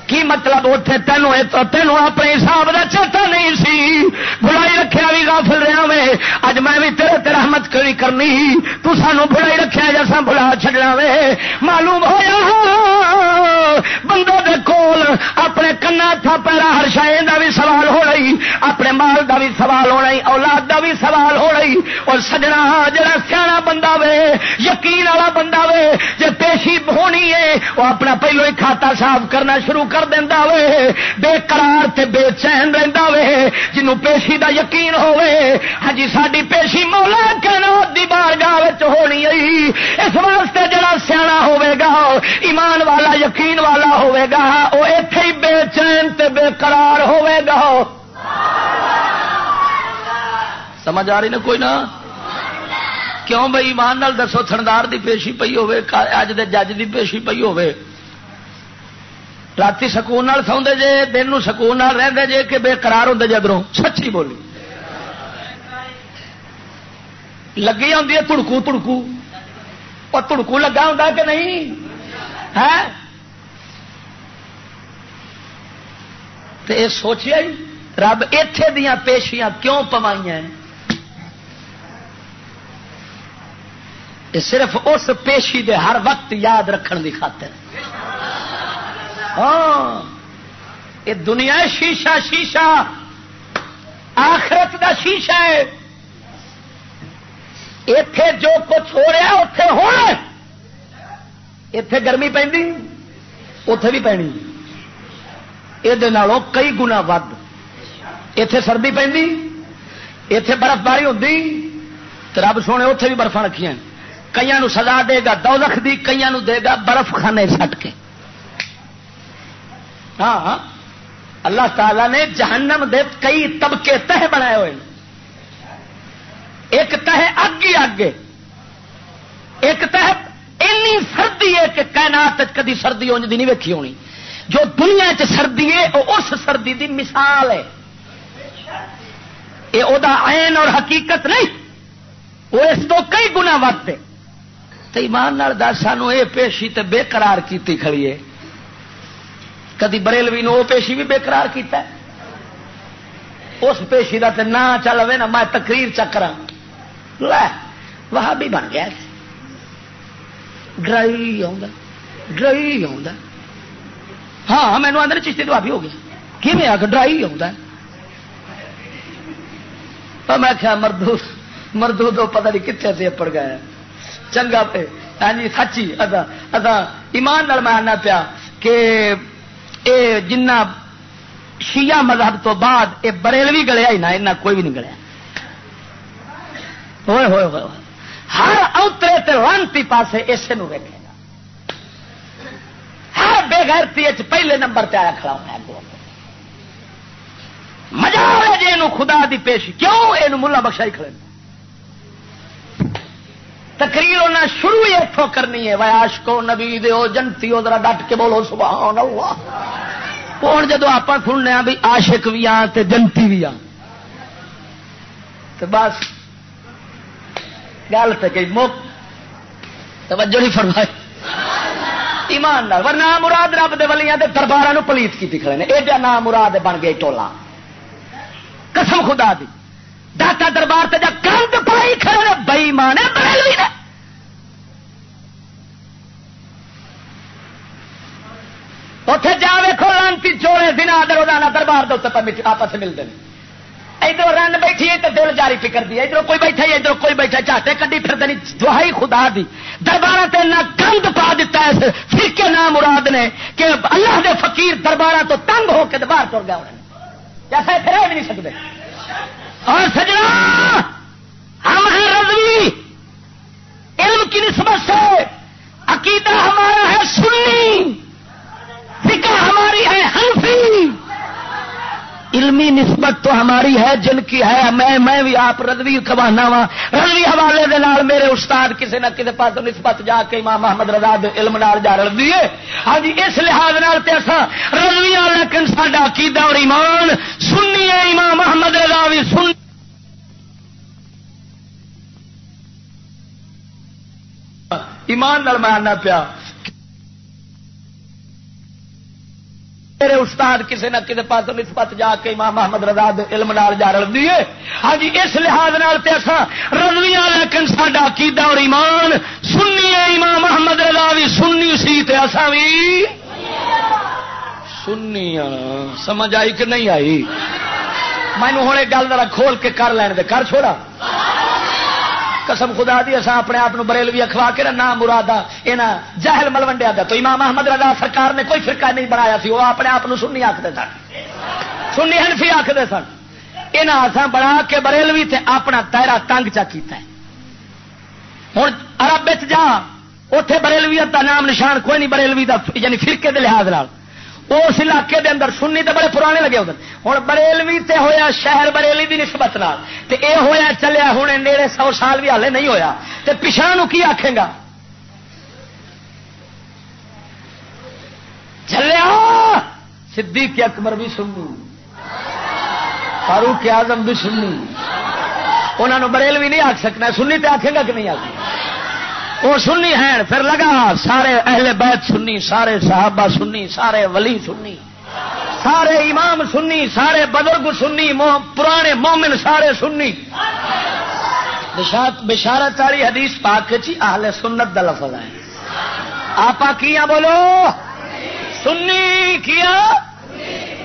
کی مطلب اتنے تینوں تینوں اپنے حساب کا چیتا نہیں سی۔ بلائی رکھا بھی غافل رہا میں۔ اج میں بھی تیرے تیرا رحمت کری کرنی۔ تو سانو بلائی رکھا جیسا بلا چڈنا وے معلوم ہوا بندوں دے کول اپنے کنا تھا پیرا ہر شاید کا بھی سوال ہو رہی۔ اپنے مال کا بھی سوال ہو رہی۔ اولاد کا بھی سوال ہو رہی۔ اور سجنا جڑا سیاح بندہ وے، یقین والا بندہ وے جی پیشی ہونی ہے، وہ اپنا پہلو ہی کھاتا صاف کرنا شروع کر دینا وے بے قرار تے بے چین رہتا وے، جنوں پیشی دا یقین ہوے ہاں جی، ساری پیشی مولا کہنا دی بارگاہ ہونی آئی اس واسطے جڑا سیاح ہوے گا، ایمان والا، یقین والا ہوے گا وہ اتے ہی بے چین تے بے قرار ہوے گا۔ سمجھ آ رہی نا کوئی نہ کیوں بھائی؟ ایمان نال دسو، تھندار دی پیشی پی ہوے اج دے جج دی پیشی پی ہوے رات سکون سوندے جے دن نو سکون رہندے جے کہ بے قرار ہوندے جدروں سچی بولی لگی آتی ہے تڑکو تڑکو اور تڑکو لگا ہوں کہ نہیں ہے یہ سوچیا ہی رب اتے دیا پیشیاں کیوں پوائیاں صرف اس پیشی دے ہر وقت یاد رکھن دی خاطر ہاں۔ یہ دنیا شیشہ شیشہ۔ آخرت دا شیشہ ہے۔ اتے جو کچھ ہو رہا اتے ہونا اتے گرمی پہ اتے بھی پینی یہ کئی گنا ود۔ اتے سردی پہ اتے برف باری ہوتی رب سونے اتے بھی برف رکھیا کئی سزا دے گا دو لکھ دی کئی دے گا برف خانے سٹ کے۔ ہاں،, ہاں اللہ تعالی نے جہنم دے کئی طبقے تہ بنائے ہوئے ایک تہ اگ ہی اگ ایک تہ اینی سردی ہے کہ کائنات کدی سردی انج دی نہیں ویکھی ہونی۔ جو دنیا چ سردی ہے، وہ اس سردی دی مثال ہے۔ یہ وہ عین اور حقیقت نہیں، وہ اس تو کئی گنا ود ہے۔ تو ایمان دس، سانو یہ پیشی تے بے قرار کیتی کھڑی ہے۔ کدی بریلوی نو پیشی بھی بے قرار کیتا ہے؟ اس پیشی کا تو نہ چل نا، میں تقریر چکرا وہ بھی بن گیا ڈرائی ڈرائی ہاں مینو آدھے چشتی تو بھی ہو گیا کھے آ کے ڈرائی آ میں کیا مردو مردو تو پتہ نہیں کتنے سے پڑ گیا چنگا پہ ہاں جی سچی، ادا ادا، ایمان میں آنا پیا کہ اے جنہ شیعہ مذہب تو بعد اے بریلوی گلیا ہی نہ کوئی بھی نہیں گلیا۔ ہوئے ہوئے ہوئے ہر اوترے تے لانتی پاسے اسے نو ویکے گا۔ ہر بے گھرتی پہلے نمبر تے آیا کھڑا ہونا ہے مزہ آئے جی خدا دی پیش کیوں یہ ملا بخشائی کھڑے تقریر انہیں شروع ہی اتوں کرنی ہے۔ ویاش کو نبی دو جنتی ہو ذرا ڈٹ کے بولو، سبحان اللہ۔ ہوں جدو آپ سننے بھی آشک بھی آ جنتی بھی آ بس۔ گل تو کئی مک۔ توجہ نہیں فرمائے ایمان ورنہ مراد رب دے ولیاں دے دربار پلیت کی کھڑے نے۔ ایڈا نام مراد بن گئے ٹولا قسم خدا دی۔ داتا دربار تے جا گند پائی کھڑے بئی مانے بریلوی نے۔ اتے جا ویکو لانتی چوڑے دن آدر روزانہ دربار دے آپس ملتے ہیں ادھر رن بیٹھی تو دل جاری فکر دی ادھر کوئی بیٹھا ادھر کوئی بیٹھا چاٹے کڈی پھر دینی دہائی خدا دی۔ دربار سے گند پا دیتا ہے فرقے نام مراد نے کہ اللہ دے فقیر دربار تو تنگ ہو کے باہر تر گیا جیسا پھر بھی نہیں سکتے۔ اور سجنا، ہم ہیں رضوی۔ علم کی نسبت سے عقیدہ ہمارا ہے سنی۔ فکر ہماری ہے ہنفی علمی نسبت تو ہماری ہے، جن کی ہے۔ میں میں بھی آپ ردوی کبانا ہاں۔ وا ردوی حوالے دے نال میرے استاد کسی نہ کسی پاس نسبت جا کے امام محمد رضا علم نال جا رل دیے ہاں جی اس لحاظ نال تے اسا ردوی ہاں، لیکن ساڈا عقیدہ اور ایمان سنی ہے۔ امام محمد رضا بھی سن ایمان نال میں پیا۔ میرے استاد کسی نہ کسی پاس نسبت جا کے امام محمد رضا علم نال جا رل دیے ہاں جی اس لحاظ رضوی لیکن ساڈا عقیدہ اور ایمان سنی ہے، امام محمد رضا بھی سننی سی تے اسا بھی سننی ہاں۔ سمجھ آئی کہ نہیں آئی؟ مینو ہوں گل ذرا کھول کے کر لین دے، کر چھوڑا۔ قسم خدا دی اصا اپنے آپ بریلوی اخوا کے نام مراد یہاں جہل ملوڈیا دا۔ تو امام احمد رضا سرکار نے کوئی فرقہ نہیں بنایا سی، وہ اپنے آپ سنی آخر سن۔ سنی ہنفی آخر سن۔ یہاں اصا بنا کے بریلوی تے اپنا تیرا تنگ چا کیتا ہے۔ ہوں ارب جا اتے بریلویت کا نام نشان، کوئی نہیں بریلوی دا یعنی فرقے کے لحاظ اس علاقے دے اندر سننی تو بڑے پرانے لگے ہوتے ہوں بریلوی تے ہویا شہر بریلی دی نسبت نال۔ تے اے ہویا چلیا ہوں نیڑے سو سال بھی ہالے نہیں ہویا۔ تے پچھا نو کی آخے گا؟ چلیا! صدیق اکبر بھی سننی۔ فاروق اعظم بھی سننی۔ انہوں نے بریلوی نہیں آخ سکنا۔ سننی تے آخے گا کہ نہیں آخ وہ سنی ہے پھر لگا سارے اہل بیت سنی، سارے صحابہ سنی، سارے ولی سنی، سارے امام سنی، سارے بزرگ سنی پرانے مومن سارے سنی۔ بشارت والی حدیث پاک چی جی، اہل سنت دا لفظ ہے۔ آپ کیا بولو؟ سنی کیا؟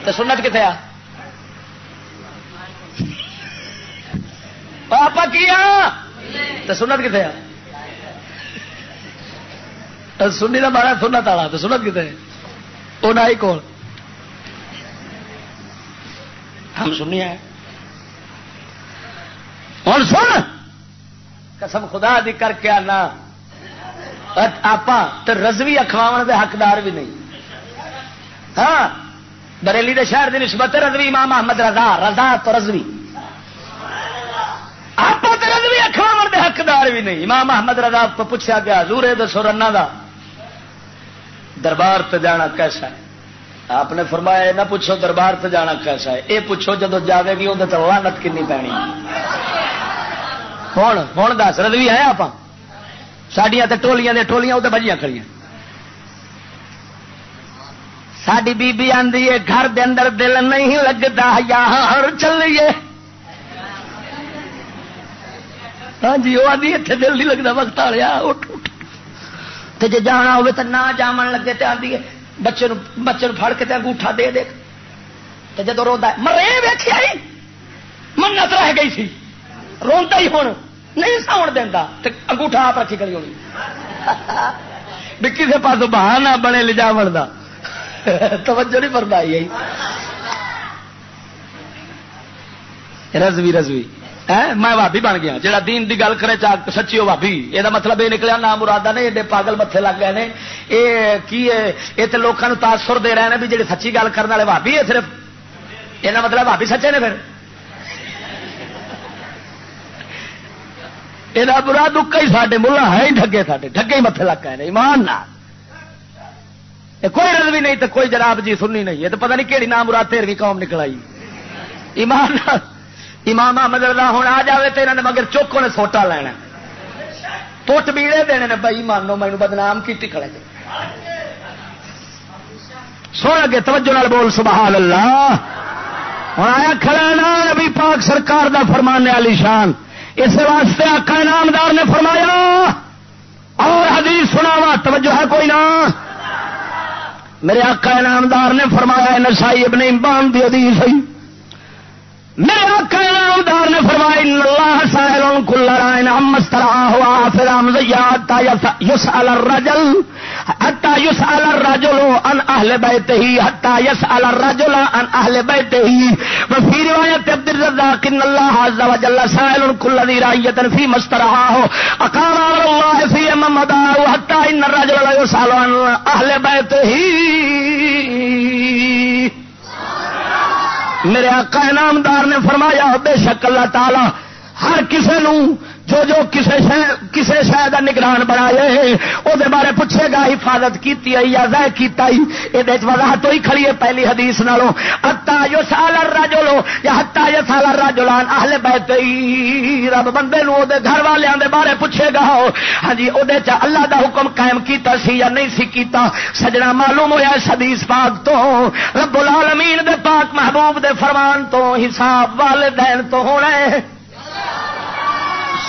تو سنت کتنے آ؟ آپ کیا؟ تو سنت کتنے آ؟ سنی کا مارا سنت والا، تو سنت کتنے؟ وہ نہ ہی کون ہم سنی ہوں سن۔ قسم خدا دی کر کے آنا۔ آپ رضوی اخواو دے حقدار بھی نہیں۔ ہاں بریلی دے شہر دی نسبت رضوی امام محمد رضا رضا تو رضوی۔ آپ رضوی اخواو دے حقدار بھی نہیں۔ امام محمد رضا کو پوچھا گیا زورے دسو رنا کا دربار تے جانا کیسا ہے؟ آپ نے فرمایا، یہ نہ پوچھو دربار تے جانا کیسا ہے۔ یہ پوچھو جدو جائے گی اندر تو لانت کنی پینی ہوں ہوں دس ردوی ہے آپ سڈیا تو ٹولیاں دے ٹولیاں اتنے بجیاں کھڑی ساری بیبی آدھی ہے، گھر دے اندر دل نہیں لگتا یار چلیے۔ ہاں جی وہ آدھی اتنے دل نہیں لگتا وقت آ اٹھ۔ تے جے جانا ہوے تو نہ جامن لگے تے آدھی ہے۔ بچے بچے پھڑ کے تے انگوٹھا دے دے۔ تے جدو رو مرے ویکھی آئی منت رہ گئی سی۔ روندا ہی ہوں نہیں ساؤن دینا تے انگوٹھا آپ رکھی کری ہونی۔ بھی کسی پاس بہان بنے لے جا دا۔ توجہ نہیں فرمائی رضوی رضوی۔ میں بھابی بن گیا۔ جہاں دین دی گل کرے چاہ سچی وہ بھابی یہ مطلب یہ نکلیا نام مرادہ نے، ایڈے پاگل متے لگ گئے یہ کی یہ تو لوگوں تاثر دے رہے ہیں بھی جی سچی گل کرنے والے بھابی ہے صرف۔ یہ مطلب بھابی سچے نے پھر۔ یہ برا دکا ہی سارے ملا ہے ہی ڈگے سارے ڈگے ہی متے لگ گئے ایمان نہ کوئی رضوی نہیں تو کوئی جناب جی سننی نہیں ہے تو پتہ نہیں کہڑی نام مراد تیرویں قوم نکل آئی۔ ایمان امام احمد اللہ ہوں آ جائے تو انہوں نے مگر چوکوں نے سوٹا لینا۔ ٹوٹ بیڑے دینے نے بھائی، مانو مینو بدنام کی ٹکڑے سو اگے توجہ نال بول، سبحان اللہ۔ ہوں آیا کھڑا نا، نبی پاک سرکار دا فرمانے والی شان۔ اس واسطے آقا نامدار نے فرمایا، اور حدیث سناوا توجہ ہے کوئی نہ میرے آقا نامدار نے فرمایا، نسائی ابن امبان دی حدیث ہے۔ میرے آقا نامدار نے فرمایا اللہ سائل کل رائن مسترا ہوا پھر ہم یسأل الرجل حتى يسأل الرجل عن اهل بيته حتى يسأل الرجل عن اهل بيته وفي روايه عبد الرزاق، ان الله عز وجل سائل كل ذي رعيه في مسترعاه اقام الله في محمد حتى ان الرجل لا يسأل عن اهل بيته میرے آقا انعامدار نے فرمایا بے شک اللہ تعالی ہر کسی نو جو جو کسے کسے شہ کا نگران بنایا وہ بارے پوچھے گا، حفاظت کی یا ضائع کیتا ہی یہ وضاحت ہوئی کھڑی ہے پہلی حدیث نالوں۔ ہتا جو سال راجولو یا ہتا جو سال راجولان اہل بیت رب بندے نو دے گھر والوں دے بارے پوچھے گا۔ ہاں جی وہ اللہ دا حکم قائم کیتا سی یا نہیں سی کیتا، سجنا معلوم ہوا اس حدیث پاک تو۔ رب العالمین دے پاک محبوب دے فرمان تو، حساب والدین تو ہونا ہے۔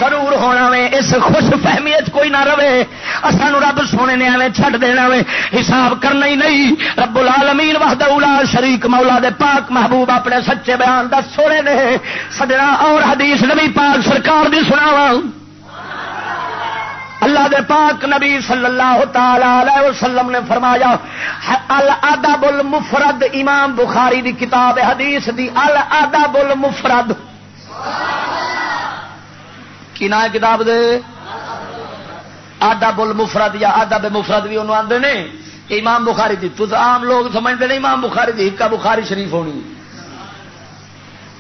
ضرور ہونا وے اس خوش فہمی کوئی نہ رہے سانو رب سونے نے ایویں چھڈ دینا وے حساب کرنا ہی نہیں رب العالمین وحدہ اولا شریک مولا دے پاک محبوب اپنے سچے بیان دا سونے نے سجنا اور حدیث نبی پاک سرکار دی سناوا اللہ دے پاک نبی صلی اللہ تعالی علیہ وسلم نے فرمایا الادب المفرد امام بخاری دی کتاب حدیث دی الادب المفرد کی نا کتاب دے؟ آدھا المفرد یا آدھا بے مفرد بھی انہوں آدھے نے۔ امام بخاری دی۔ تو عام لوگ سمجھتے ہیں امام بخاری دی ہکا بخاری شریف ہونی۔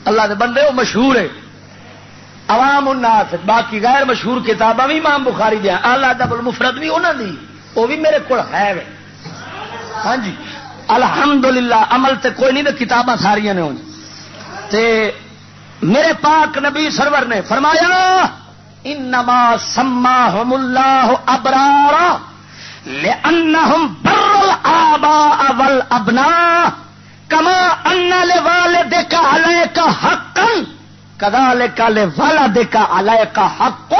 اللہ دے بندے وہ مشہور ہے۔ عوام الناس، باقی غیر مشہور کتاباں بھی امام بخاری دیا۔ آلہ ادب المفرد بھی انہوں دی۔ وہ بھی میرے کو ہے۔ ہاں جی۔ الحمدللہ، عمل تے کوئی نہیں تو کتاباں ساریا نے تے میرے پاک نبی سرور نے فرمایا انما سماهم الله ابرارا لانهم بر الاباء والابناء كما ان لوالدك عليك حقا، كذلك لولدك عليك حق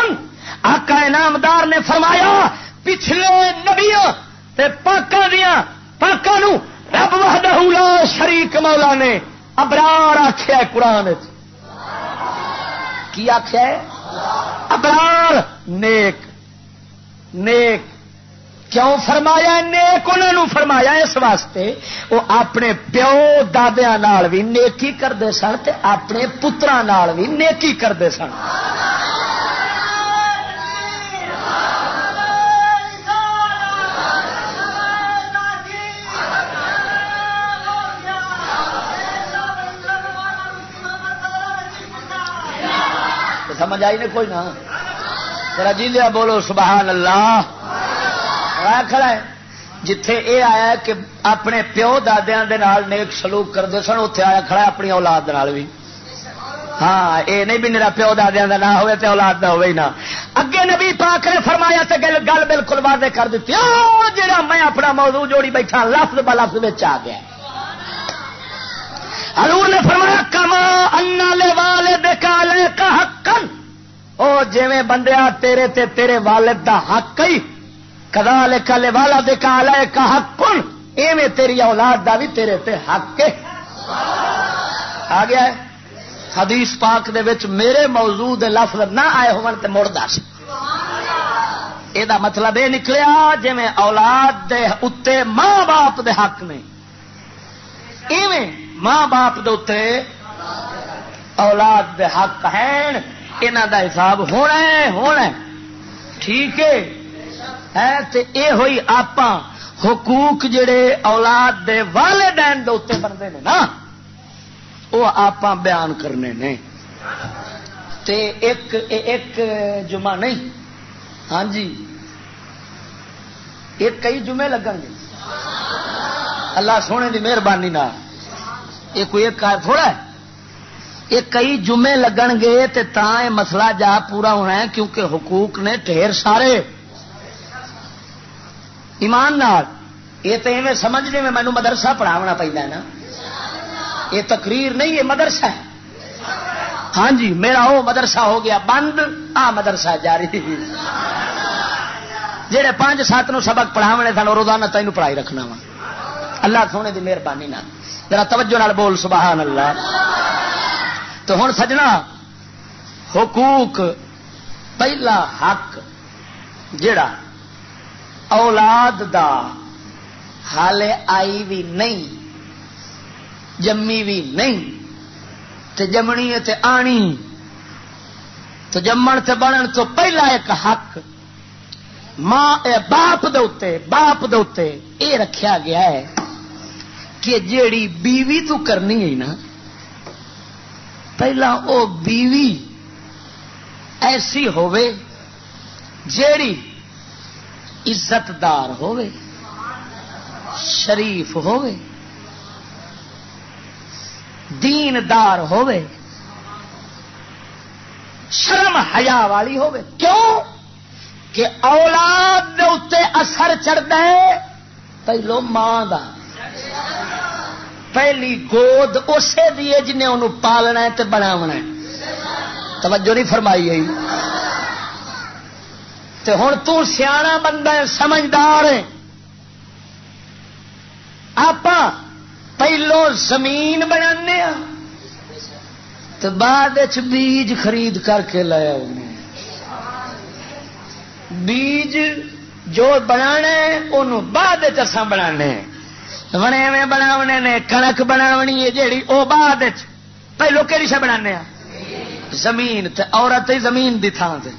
آقا انعامدار نے فرمایا، پچھلے نبیوں تے پاکاں دیاں پاکاں نو رب وحدہ لا شریک مولا نے ابرار آکھیا قرآن کی آخیا ہے؟ ابرار نیک نیک۔ کیوں فرمایا نیک؟ انہوں فرمایا اس واسطے وہ اپنے پیو ددیا بھی نیکی کرتے سن اپنے پترا بھی نیکی کرتے سن۔ سمجھ آئی نے کوئی نہ؟ جی لیا بولو، سبحان اللہ۔ کھڑا ہے۔ جتھے اے آیا کہ اپنے پیو دادیا نیک سلوک کرتے سن اتنے آیا کھڑا اپنی اولاد بھی۔ ہاں اے نہیں بھی میرا پیو دادیا کا نہ ہوئے تے اولاد نہ ہوئے نہ۔ اگے نبی پاک نے فرمایا تے گل گل بالکل واضح کر دیتی جا میں اپنا موضوع جوڑی بیٹھا، لفظ ب لفظ آ گیا۔ حضور نے فرمایا، کما انا لے والے دیکھا کا حقن او جویں بندیا تیرے تے تیرے والد دا حق ہی کدا لے کلے والا دیکھا لے کا حقن ایویں تیری اولاد دا بھی تیرے تے حق ہے۔ آ گیا ہے۔ حدیث پاک دے وچ میرے موضوع دے لفظ نہ آئے ہون تے مڑ دس یہ مطلب یہ نکلیا جی اولاد دے اتے ماں باپ دے حق نے۔ ایویں ماں باپ دے اولاد دے حق ہیں یہاں دا حساب ہونا ہے ہونا ہے۔ ٹھیک ہے؟ اے ہوئی آپ حقوق جڑے اولاد دے والدین دے اتنے بنتے ہیں نا وہ آپ بیان کرنے نے۔ تے ایک ایک جمعہ نہیں ہاں جی ایک کئی جمعے لگن گے۔ اللہ سونے کی مہربانی یہ کوئی ایک کار تھوڑا ہے۔ یہ کئی جمے لگن گے تو یہ مسئلہ جا پورا ہونا ہے کیونکہ حقوق نے ڈھیر سارے۔ ایمان نال۔ یہ تو ایویں سمجھنے میں مینو مدرسہ پڑھاونا پہنا نا۔ یہ تقریر نہیں، یہ مدرسہ ہے۔ ہاں جی میرا وہ مدرسہ ہو گیا، بند۔ آ مدرسہ جاری۔ جہے پانچ سات نو سبق پڑھاونے سن روزانہ تینوں پڑھائی رکھنا وا۔ اللہ سونے کی مہربانی نہ ذرا توجہ نال بول سبحان اللہ تو ہوں سجنا، حقوق، پہلا حق جڑا اولاد دا حالے آئی بھی نہیں، جمی بھی نہیں، تے جمنی تے آنی تو جمن تے بنن تو پہلا ایک حق ماں باپ دے باپ دے یہ رکھا گیا ہے کہ جیڑی بیوی تو کرنی ہے نا، پہلا او بیوی ایسی ہووے جیڑی عزت دار ہووے، شریف ہووے دیندار ہووے، شرم حیا والی ہووے۔ کیوں؟ کہ اولاد دے اتنے اثر چڑھتا ہے، پہلو ماں دا۔ پہلی گود اسے دیے جنہیں انہوں پالنا ہے بناونا ہے۔ توجہ نہیں فرمائی گئی تو ہوں تیاح بندہ سمجھدار آپ پہلو زمین بنا تو بعد بیج خرید کر کے لایا بیج جو بنا بعد چسا بنا بنے میں نے کنک بناونی ہے جیڑی وہ بعد پہلو کہڑی شا بنا زمین تے عورت زمین دی تھان سے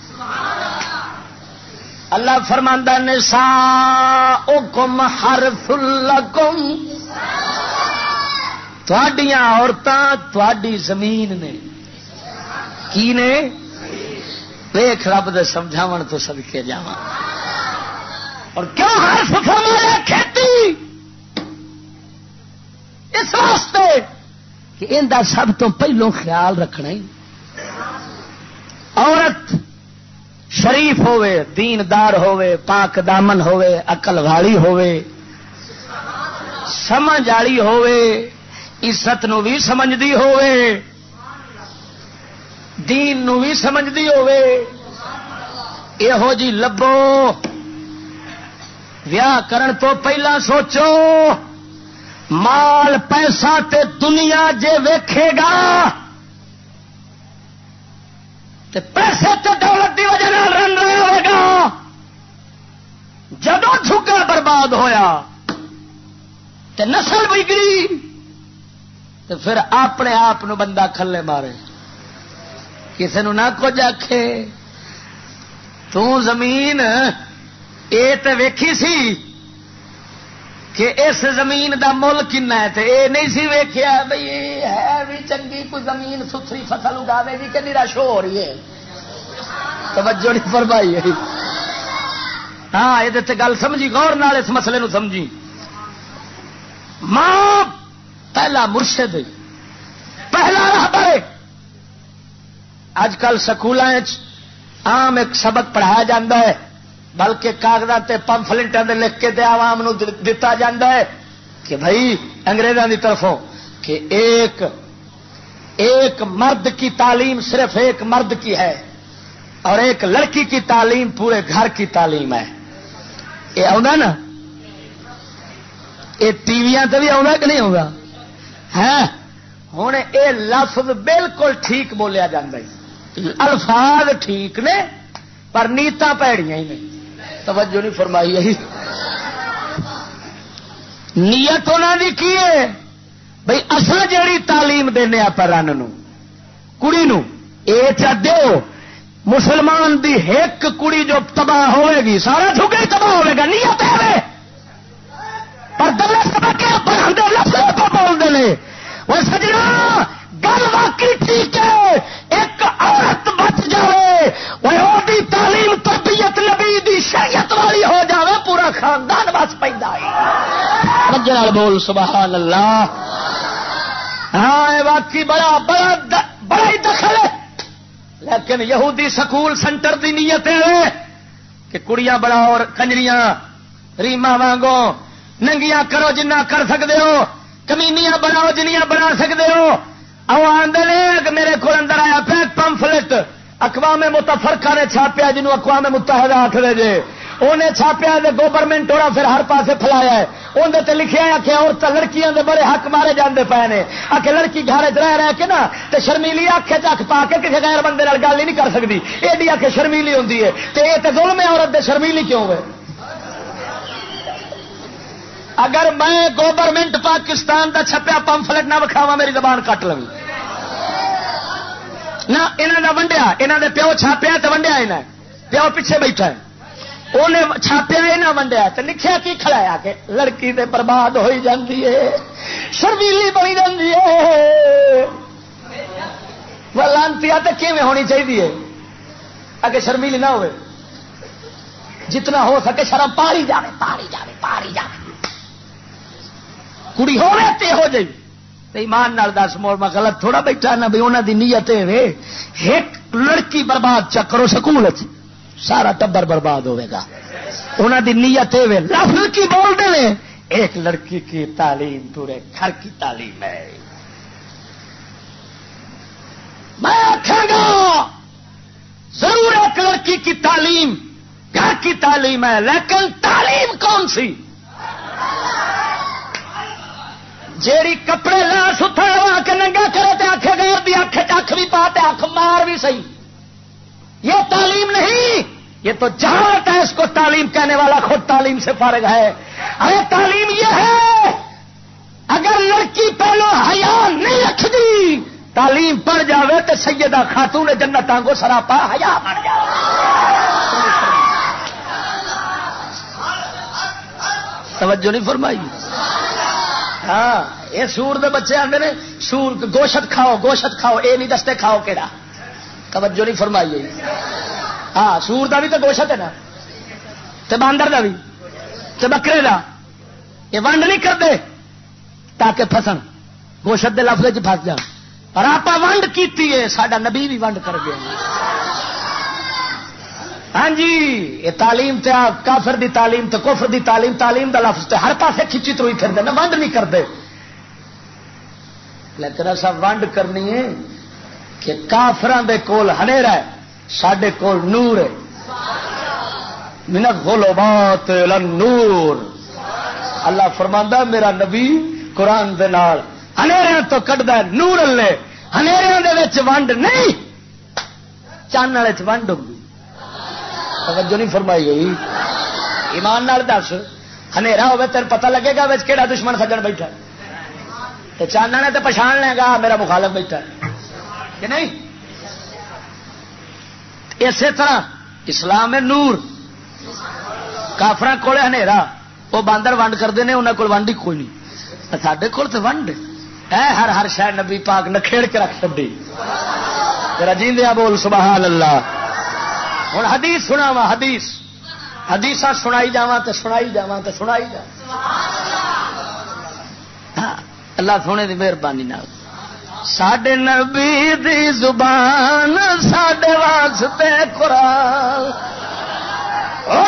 اللہ فرماندہ نے سا کم ہر فل کم تھوڑی زمین نے کی نے ویخ رب دے سمجھاو تو سدکے جا اور کیوں ہر فرمایا کھیتی؟ اس واسطے کہ ان سب تو پہلو خیال رکھنا ہی۔ عورت شریف ہوے دیندار ہوے پاک دامن ہوے اقل والی ہوے سمجھ والی ہوے عزت نو بھی سمجھتی ہوے دین نو بھی سمجھتی ہوے یہو جی لبو۔ ویاہ کرن تو پہلا سوچو، مال، پیسہ تے دنیا جے ویکھے گا، تے پیسے تے دولت دی وجہ رن رہا ہوئے گا۔ جدو جھکا برباد ہویا، تے نسل بگڑی تے پھر اپنے آپ بندہ کھلے مارے۔ کسی نہ کچھ آخے تمین یہ تو ویکھی سی کہ اس زمین دا مل کن ہے تے اے نہیں سی ویکھیا بھئی ہے بھی چنگی کوئی زمین ستھری فصل اگاوے گی کہ نیرا ہو رہی ہے۔ توجہ نہیں فرمائی ہے۔ ہاں یہ گل سمجھی، غور نال اس مسئلے نو سمجھی۔ ماں، پہلا مرشد، پہلا رہبر۔ اج کل سکول عام ایک سبق پڑھایا جاتا ہے، بلکہ کاغذات پمفلنٹوں کے لکھ کے عوام دتا جا ہے کہ بھائی انگریزوں کی طرفوں کہ ایک ایک مرد کی تعلیم صرف ایک مرد کی ہے اور ایک لڑکی کی تعلیم پورے گھر کی تعلیم ہے۔ یہ آ نا؟ یہ ٹی وی بھی آنا کہ نہیں ہوگا ہے ہاں، ہوں یہ لفظ بالکل ٹھیک بولیا جا الفاظ ٹھیک نے پر نیتا پیڑیاں ہی نہیں۔ توجہ نہیں فرمائی نیت انہوں نے کی ہے؟ بھائی اصل جیڑی تعلیم دینا آپ رن کڑی نو اے دو مسلمان دی ایک کڑی جو تباہ ہوئے گی سارا جھگے تباہ ہوئے گا نیت ہے پر دلے سبق بولتے ہیں وہ سجنا بس پہ بول، سبحان اللہ۔ ہاں واقعی بڑا بڑا بڑا ہی دخل ہے۔ لیکن یہودی سکول سینٹر دی نیت ہے کہ کڑیاں بڑا اور کنجریاں ریما وانگو۔ ننگیاں کرو جنہ کر سکتے ہو۔ کمینیاں بناؤ جنیاں بنا سکتے ہو۔ او آدھے میرے کو اندر آیا پیک پمفلٹ۔ اقوام متفرقہ نے چھاپیا جنوب اقوام متحدہ آخر جے۔ انہیں چھاپیا گورنمنٹ اور پھر ہر پاسے فلایا ہے۔ اندر تے لکھیا ہے کہ عورت لڑکیاں دے بڑے حق مارے جاندے پے نے۔ آ کے لڑکی گھر چ رہ رہ کے نا، تے شرمیلی آکھے چک پا کے کسی غیر بندے گل ہی نہیں کر سکتی ایڈی آ کے شرمیلی ہوندی ہے۔ تے تے ظلم ہے عورت دے، شرمیلی کیوں ہے اگر میں گورنمنٹ پاکستان دا چھپیا پمفلٹ نہ وکھاوا میری زبان کٹ لو نہ یہاں ونڈیا یہاں دے پیو چھاپیا تو ونڈیا یہاں پیو پیچھے بیٹھا ہے۔ انہیں چھاپیا یہ ونڈیا تو لکھیا کی کھڑایا کہ لڑکی تے برباد ہوئی جاتی ہے شرمیلی بنی جاتی ہے لانتی تو کیون ہونی چاہیے اگے شرمیلی نہ ہوئے جتنا ہو سکے شرم پاری جائے پاری جائے پاری جائے کڑی ہو رہے تے ہو جائے ایمان نال دس موڑ میں غلط تھوڑا بیٹھا نہ بھائی انہوں کی نیت ایک لڑکی برباد چکرو سکول سارا ٹبر برباد ہوئے گا۔ انہوں کی نیت لفظ کی بول دے ایک لڑکی کی تعلیم پورے گھر کی تعلیم ہے۔ میں آخا گا، ضرور ایک لڑکی کی تعلیم، گھر کی تعلیم ہے، لیکن تعلیم کون سی؟ جیڑی کپڑے لا ستھا لوا کے ننگا کرے تے آخے گیر دی اکھ اکھ بھی پا تے اکھ مار بھی صحیح یہ تعلیم نہیں یہ تو جہالت ہے اس کو تعلیم کہنے والا خود تعلیم سے فارغ ہے۔ ارے تعلیم یہ ہے، اگر لڑکی پہلو حیا نہیں رکھتی، تعلیم پڑ جاوے تو سیدہ خاتون جنت آنگو سراپا حیا بن جائے توجہ نہیں فرمائی؟ ہاں یہ سور دے بچے آتے نے، سور گوشت کھاؤ گوشت کھاؤ یہ نہیں دستے کھاؤ کہڑا توجہ نہیں فرمائی ہاں سور دا بھی تو گوشت ہے نا۔ تے باندر دا بھی۔ تے بکرے دا۔ یہ ونڈ نہیں کرتے تاکہ فسن گوشت دے لفظ پس جان۔ اور آپ ونڈ کی سڈا نبی بھی ونڈ کر گیا۔ ہاں جی یہ تعلیم تے کافر دی تعلیم تے کفر دی تعلیم تعلیم دا لفظ تے ہر پاسے کھچی تروئی پھر ونڈ نہیں کرتے۔ لیکن ایسا ونڈ کرنی ہے کہ کافران دے کول ہنیرا ہے سڈے کول نور ہے۔ منت بولو بات نور اللہ فرماندہ میرا نبی قرآن دے نال ہنیرے تو کٹتا نور اللہ ہنیرے ونڈ نہیں چان والے ونڈ ہوگی توجہ نہیں فرمائی گئی ایمان نال دس ہنیرا ہوے تیر پتہ لگے گا بچ کہڑا دشمن سجن بیٹھا تو نے تو پچھان لے گا، میرا مخالف بیٹھا کہ نہیں؟ اسی طرح اسلام ہے نور کافر کول ہنیرا وہ باندر ونڈ کرتے ہیں انہوں کو ونڈ ہی کوئی نہیں۔ سڈے کول تو ونڈ۔ ہے ہر ہر شاید نبی پاک نکھےڑ کے رکھ چی رجیندیا بول سبحان اللہ ہوں حدیث سنا وا حدیث۔ حدیث سنائی جا تو سنائی جا تو سنائی جا ہاں، اللہ سونے کی مہربانی سڈے نبی دی زبان سڈے واسطے قرآن۔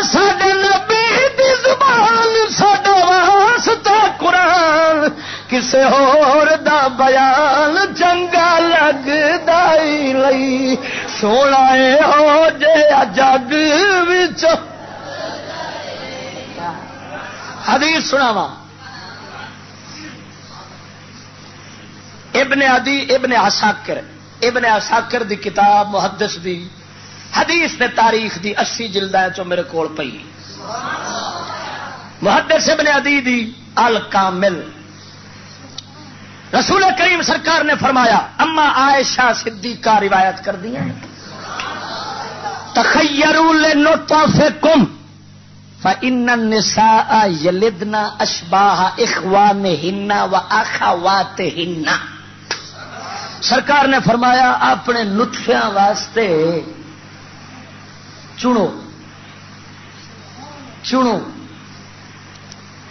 سڈے نبی دی زبان سڈے واسطے قرآن۔ کسے ہور دا بیان چنگا لگتا لئی۔ سونا ہو جے جگ حدیث سناوا ابن ادی ابن اساکر ابن اساکر دی کتاب محدث دی، حدیث نے تاریخ دی اسی جلد چو میرے کول پئی۔ محدث ابن ادی دی الکامل۔ رسول کریم سرکار نے فرمایا، اما عائشہ صدیقہ روایت کر دی تخیر کم فن نسا یلدنا اشباہ اخوان ہننا و اخوات ہننا سرکار نے فرمایا اپنے نطفیا واسطے چنو چنو،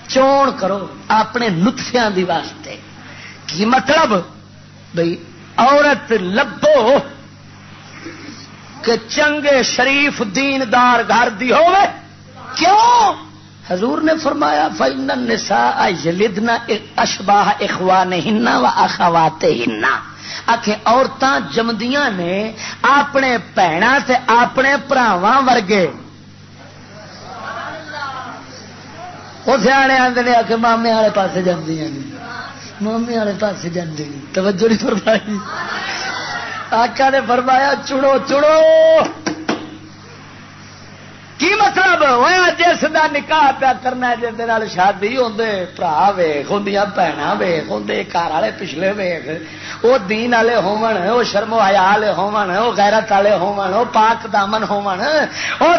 چون کرو اپنے نتفیا دی واسطے۔ کی مطلب؟ بھئی عورت لبو کہ چنگے شریف دیندار گھر دی ہوئے کیوں؟ حضور نے فرمایا فائن نسا یلدنا اشباہ اخوان ہننا و اخوات ہننا آخے عورتیں جمدیاں نے اپنے بھنا سے اپنے پراواں ورگے۔ وہ سیانے آتے آ کے مامے والے پاس جی مامے والے پاس جی توجہ نہیں فرمائی۔ آقا نے فرمایا چڑو چڑو کی مطلب؟ جس کا نکاح پیا کرنا جی شادی ہوں برا ویخ ہوں بھن ویخ ہوں گھر والے پچھلے ویخ وہ دین والے ہو شرم حیا والے ہو غیرت والے ہو پاک دامن ہو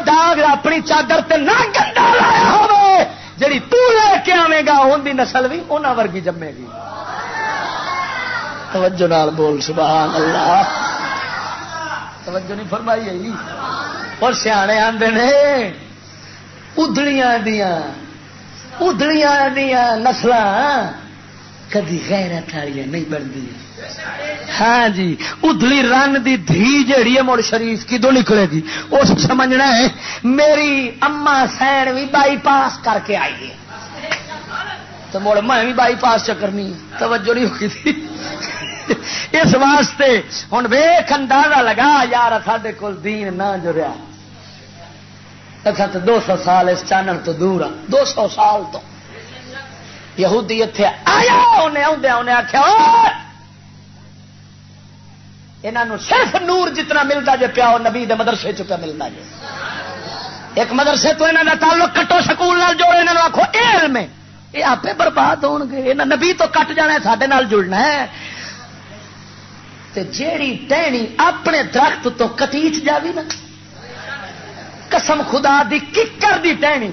داغ اپنی چادر تے نہ گندا لایا ہو جی لے کے آئے گا ان کی نسل بھی انہوں ورگی جمے گی۔ توجہ نال بول، سبحان اللہ۔ توجہ نہیں فرمائی آئی اور سیانے آتے نے ادڑیاں دیا ادڑیاں دیا نسل کدی غیرت والی نہیں بنتی۔ ہاں جی ادلی رن دی دھی جیڑی ہے مڑ شریف کدو نکلے گی؟ اس سمجھنا ہے، میری اما سین بھی بائی پاس کر کے آئی ہے۔ تو مڑ میں بھی بائی پاس چکرنی توجہ نہیں ہوئی تھی۔ اس واسطے ہوں ویخ اندازہ لگا، یار سڈے کول دین نہ جڑیا۔ اچھا تو دو سو سال اس چانن تو دور ہاں دو سو سال تو۔ یہودی اتنے آیا، انہیں آدھے انہیں آخیا یہاں صرف نور جتنا ملتا جی پیا نبی دے مدرسے چ ملتا جی ایک مدرسے تو یہاں کا تعلق کٹو سکول جوڑو یہاں آخو علم یہ آپ برباد ہو گے۔ یہاں نبی تو کٹ جانا ہے سڈے جڑنا ہے۔ جیڑی ٹہنی اپنے درخت تو کٹیچ جاوی نا۔ قسم خدا دی ککر دی ٹہنی؟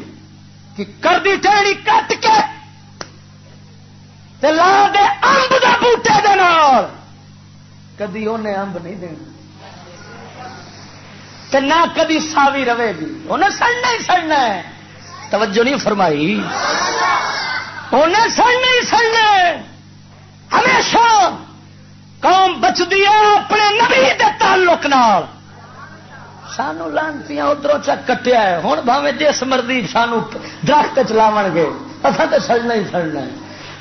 ککر دی ٹہنی کٹ کے لا دے امب دے بوٹے دے نال۔ کدی انہیں امب نہیں دینا نہ کدی ساوی رہے گی۔ انہیں سڑنا ہی سڑنا ہے۔ توجہ نہیں فرمائی۔ انہیں سڑنا ہی سڑنا ہمیشہ قوم بچتی ہے اپنے نبی دے تعلق نال۔ سانو لانتی ادھر چک کٹیا ہے۔ ہوں بھاوے جس مرضی سانو درخت چلاو گے اصل تو سڑنا ہی سڑنا ہے۔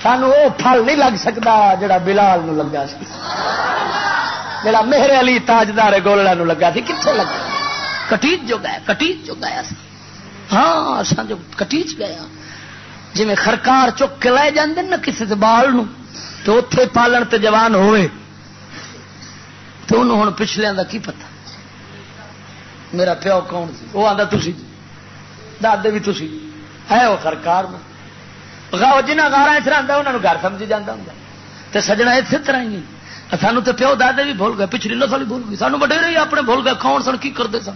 سانو وہ پھل نہیں لگ سکتا جڑا بلال نو لگا سی۔ جڑا میرے علی تاجدار گولڑا نو لگا سی۔ کتنے لگا؟ کٹیچ جو گیا کٹیچ جو گیا ہاں اصا جو کٹیچ گیا ہاں۔ جی خرکار چک کے لے جاندے نا کسی سے بال نو، تو اتے پالن تے جوان ہوئے۔ تو انہوں ہوں پچھلے کا کی پتا میرا پیو کون سی؟ وہ آتا تھی جی۔ دے بھی تھی جی۔ ہے وہ سرکار میں۔ جنہ گارا اتنا آتا انہوں نے گھر سمجھی جانا ہوں تو سجنا اتنے طرح ہی سانو تو پیو دے بھی بھول گئے، پچھلی نسل بھی بھول گئی سانو وڈیرے ہی اپنے بھول گئے، کون سن، کی کرتے سن؟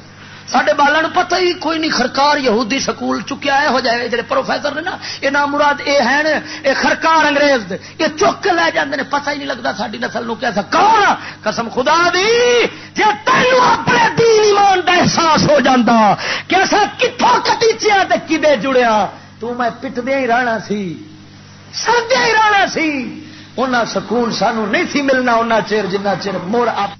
سڈے بالوں پتہ ہی کوئی نہیں، خرکار یہودی سکول چکیا ہو جائے جڑے پروفیسر نے نا یہ نام مراد یہ ہے یہ خرکار انگریز دے یہ چک لے جاندے نے، پتہ ہی نہیں لگتا ساری نسل نو کیسا کون قسم خدا دی جی تینوں اپنے دین ایمان کا احساس ہو جاتا کیسا کتوں کٹیچیا کدے جڑیا۔ تو میں پٹدیا ہی رہنا سی سردیا ہی رہنا سی۔ انہیں سکون سانو نہیں سی ملنا ان چیر جنہ چر مڑ آپ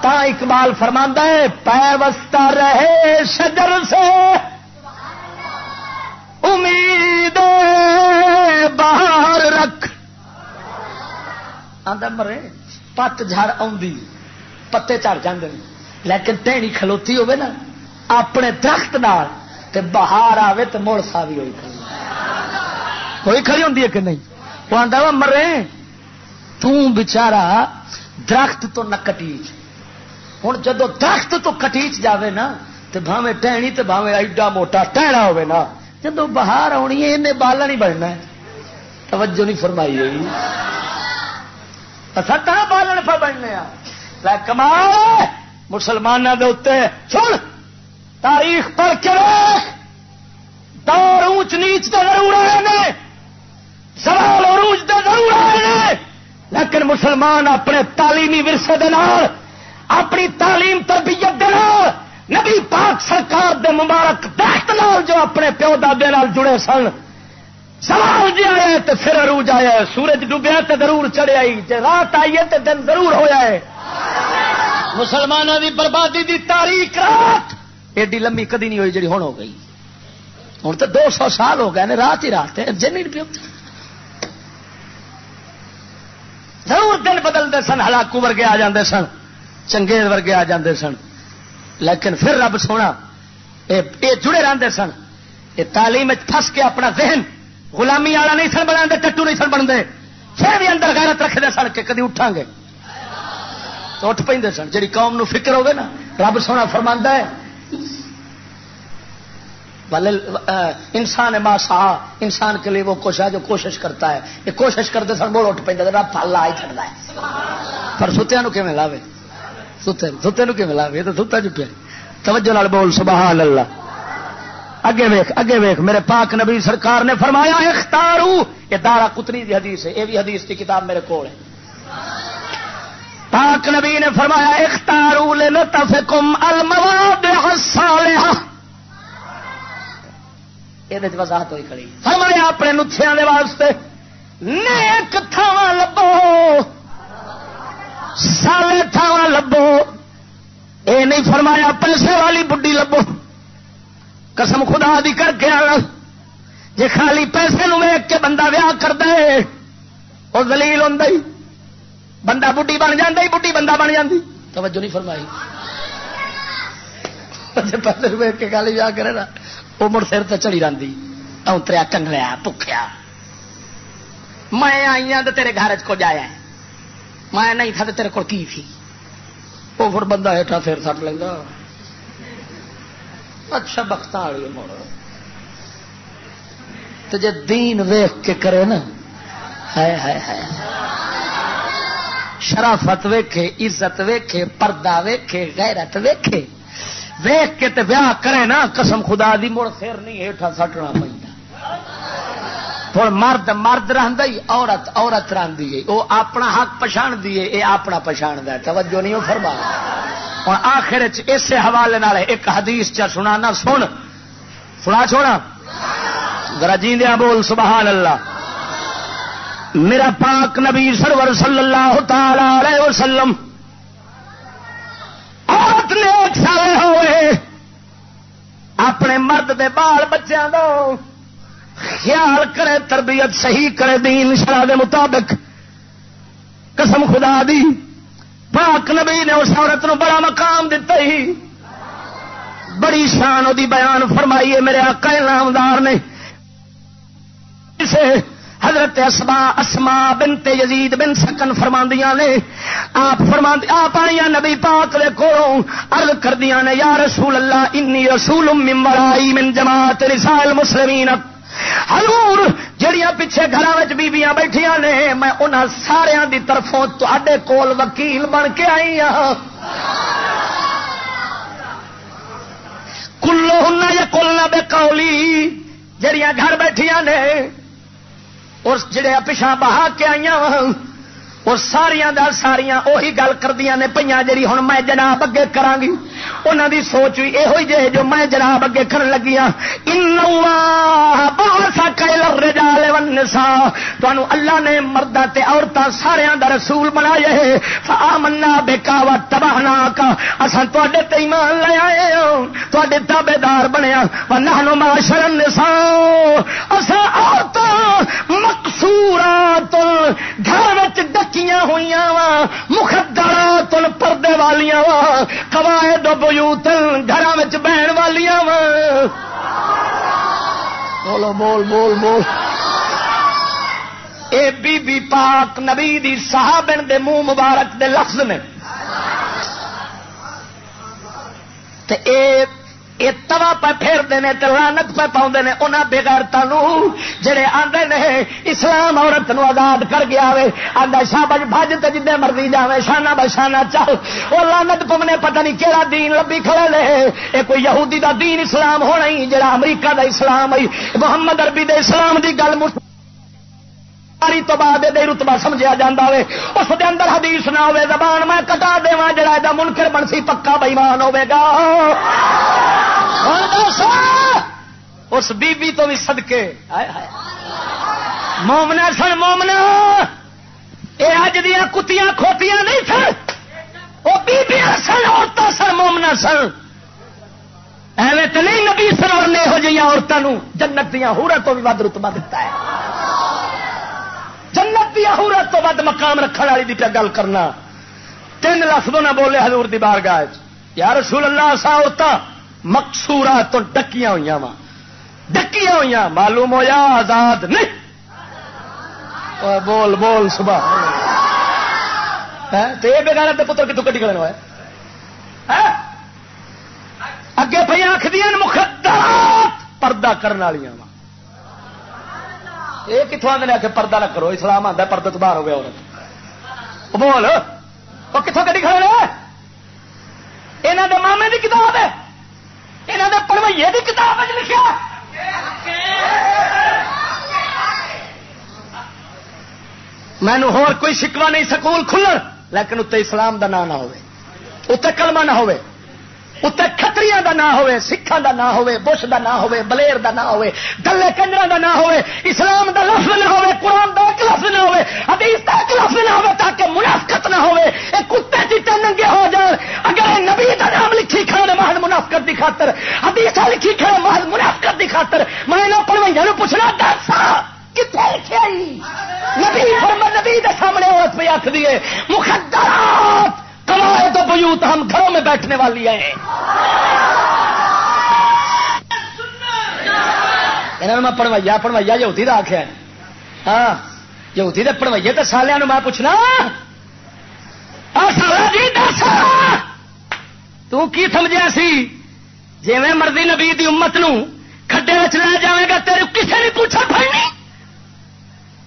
تا اقبال فرماندہ ہے، پیوستہ رہے شجر سے۔ امید باہر رکھ۔ آدھا مرے، پت جھڑ آدھی پتے چڑھ جاندے لیکن ٹہنی کھلوتی ہوے نا، اپنے درخت نال تے بہار آوے تو مڑ سا بھی ہوئی کھڑی۔ کوئی کھڑی ہوتی ہے کہ نہیں؟ وہ آدھا مرے تچارا درخت تو نہ کٹیچ ہوں جدو درخت تو کٹیچ جاوے نا تو بھاوے ٹہنی تو بھاوے ایڈا موٹا ٹہنا ہوے نا، جدو باہر آنی ہے انہیں بالا نہیں بننا توجہ نہیں فرمائی ہوئی۔ اصل بالن پہ بننے کمال مسلمانوں کے اتنے سن، تاریخ پڑھ کے دور اونچ نیچ تو ضرور آئے سوال عروج تو ضرور آئے لیکن مسلمان اپنے تعلیمی ورسے دے اپنی تعلیم تربیت نبی پاک سرکار دے مبارک درخت نال جو اپنے پیو دادے جڑے سن۔ سوال جی آیا تو پھر عروج آیا سورج ڈوبیا تو ضرور چڑھیا جی رات آئی ہے تو دن ضرور ہوا ہے۔ مسلمانوں کی بربادی دی تاریخ رات۔ ایڈی لمبی کدی نہیں ہوئی جی ہوں ہو گئی۔ ہوں تو دو سو سال ہو گئے رات ہی رات جن پیو۔ ضرور دن بدلتے سن ہلاکو ورگے آ جاندے سن۔ چنگے ورگے آ جاندے سن۔ لیکن پھر رب سونا یہ جڑے رہتے سن یہ تعلیم پس کے اپنا ذہن غلامی والا نہیں سن بنا ٹٹو نہیں سن بنتے پھر بھی اندر غیرت رکھتے سن کے کدی اٹھا گے۔ تو اٹھ پہ سن جی قوم نو فکر ہوگی نا، رب سونا فرما ہے انسان ما سا، انسان کے لیے وہ کچھ ہے جو کوشش کرتا ہے۔ یہ کوشش کرتے سن بول اٹھ پہ رب پل لا ہی چڑھتا ہے۔ پر ستیا کیون لاوے؟ ستے ستے کیون لاوے تو ستا چکے توجہ لال بول سبحان اللہ اگے ویخ اگے ویخ میرے پاک نبی سرکار نے فرمایا اختارو یہ دارا کتنی دی حدیث ہے یہ بھی حدیث کی کتاب میرے کو ہے پاک نبی نے فرمایا اختارو لنتفکم المواد الصالحہ یہ وضاحت ہوئی کھڑی فرمایا اپنے نتھیاں دے واسطے نیک تھاواں لبو سالے تھاواں لبو۔ اے نہیں فرمایا پیسے والی بڈی لبو۔ قسم خدا دی کر کے آنا۔ جی خالی پیسے نو ویک کے بندہ ویاہ کر دے وہ دلیل ہوں بندہ بڈی بن جا بڈی بندہ بن جاتی توجہ نہیں فرمائی۔ پیسے ویک کے خالی ویاہ کرے نا وہ مڑ سر تو چڑی رہی اتریا کنگلیا پکیا میں آئی ہوں تو تیرے گھر کو جایا میں نہیں تھا تیرے کو کی تھی؟ وہ پھر بندہ ہیٹا پھر سٹ لینا اچھا بخت والی مڑ تو جی دین ویخ کے کرے نا۔ ہے ہے ہے شرافت ویکھے، عزت ویکھے، پردہ ویکھے، غیرت ویکھے۔ ویخ کے تے بیاہ کرے نا، قسم خدا دی مڑ سر نہیں ہیٹھا سٹنا پہ ہوں مرد مرد رہی عورت عورت رہی ہے وہ اپنا حق پچھاڑ دیے یہ اپنا پچھاڑ ہے۔ توجہ نہیں وہ فرما۔ ہوں آخر اس حوالے ایک حدیث چا سنا سن۔ سنا چھوڑا۔ ذرا جیندیا بول، سبحان اللہ۔ میرا پاک نبی سرور صلی اللہ تعالی علیہ وسلم۔ عورت نے ایک ہوئے۔ اپنے مرد دے بال بچوں دو۔ خیال کرے تربیت صحیح کرے دین شرح دے مطابق۔ قسم خدا دی، پاک نبی نے اس عورت نو بڑا مقام دتا ہی۔ بڑی شان وہ بیان فرمائی ہے، میرے آقا نامدار نے۔ اسے حضرت اسما اسما بنت یزید بن سکن فرماندیاں نے۔ آپ فرما آپ آئی نبی پاک دے کو ارد کردیا نے، یا رسول اللہ، انی رسول من ورائی من جماعت رسال مسلمین۔ ہلور جڑیاں پیچھے گھر بیبیاں بیٹھیا نے، میں انہاں سارے دی طرفوں تے کول وکیل بن کے آئی ہوں کلو ہن یا کلنا بے کولی جڑیاں گھر بیٹھیا نے، اور جڑے پچھا بہا کے آئی ہاں۔ اور ساریا ساریا اہی گل کردیا نے پہ جی ہوں میں جناب اگے کرا گی۔ انہوں دی سوچ بھی یہ جے جو میں جناب اگے کر لگی سا اللہ نے مردا عورتیں سارا دا رسول بنایا ہے۔ منا بےکاوا تباہ کا اصل تے ایمان لے آئے ہوں تے تابے دار بنیا ہاں۔ نہ معاشرن سا اصا عورتوں مقصورات گھر ڈکی رکھیاں ہوئی وا مخدرا تل پردے والیا وا، قواعد بیوت گھر بہن والیا وا۔ بولو بول بول بول اے بی بی پاک نبی دی صحابن دے منہ مبارک دے لفظ نے۔ تے اے یہ توا پہ پھیرتے ہیں لانت پہ پاؤں نے انہوں بےغیرتا جڑے آدھے نے اسلام عورت نو آزاد کر گیا وے آدھا شاہ بج بج تو جن مرضی جائے شانہ بشانہ چل۔ وہ لانت پونے پتہ نہیں کہڑا دین لبی کھڑے لے یہ کوئی یہودی دا دین اسلام ہونا ہی، جڑا امریکہ دا اسلام ہے، محمد عربی دے اسلام دی گل ساری تو بعد یہ رتبا سمجھا جا اس دے اندر حدیث نہ ہوے زبان میں کٹا دا جا منکر بنسی پکا بئیمان ہوگا اس بی بی تو بھی سدکے مومنا سن مومنا یہ اج دیا کتیاں کھوتیاں نہیں سن۔ وہ بیبیاں سن عورتیں سن مومنا سن۔ ایویں تو نہیں نبی سرور نے یہو جہاں عورتوں جنت دیا ہورا تو بھی ود رتبا دتا ہے۔ جنت دیا ہورا تو ود مقام رکھنے والی بھی پہ گل کرنا۔ تین لفظوں نہ بولے حضور دی بار گاہ یا رسول اللہ، سا عورت مقصورا تو ڈکیاں ہوئی وا ڈکیاں ہوئی معلوم ہوا آزاد نہیں۔ بول بول صبح ہاں، تو یہ بےگانا پتر کتوں کٹی کرنا ہے ہاں؟ اگے پہ آخدیا مخدرات پردہ کرنے والی یہ کتوں آدھے آ کے پردہ نہ کرو، اسلام آتا پردہ تو باہر ہو گیا عورت بول، وہ کتوں کٹی کھڑے یہاں دے مامے کی کتاب ہے۔ یہاں دے پڑوئیے کی کتاب لکھا مینو ہور کوئی شکوا نہیں، سکول کھلن، لیکن اتنے اسلام دا نام نہ ہوئے اتنے کلمہ نہ ہوئے۔ اتنے کتری کا نام ہوے سکھان کا نام ہوے بش کا نام ہوے بلیر کا نام ہوے گلے کنجر کا نام ہوے اسلام کا لفظ نہ ہوے قرآن کا ایک لفظ نہ ہوے حدیث کا ایک لفظ نہ ہوے تاکہ منافقت نہ ہوے یہ کتے چیٹے ننگے ہو جان، اگر نبی کا نام لکھی کھڑے محض منافقت کی خاطر، حدیث لکھی کھڑے محض منافقت کی خاطر، میں پڑوئیا پوچھنا دس کتنے لکھے نبی نبی سامنے عورت پہ آخ دیے مخدرات کمائے تو بیوت ہم گھروں میں بیٹھنے والی ہیں۔ میں پڑھویا پڑھویا یہودی کا آخیا ہاں یہودی دے پڑھوئیے تو سالیا میں پوچھنا۔ جی دس۔ تمجیا سی؟ جی میں مرضی نبی دی امت نو کھڈے لے جائے گا تیرے کسے نہیں پوچھا پڑنی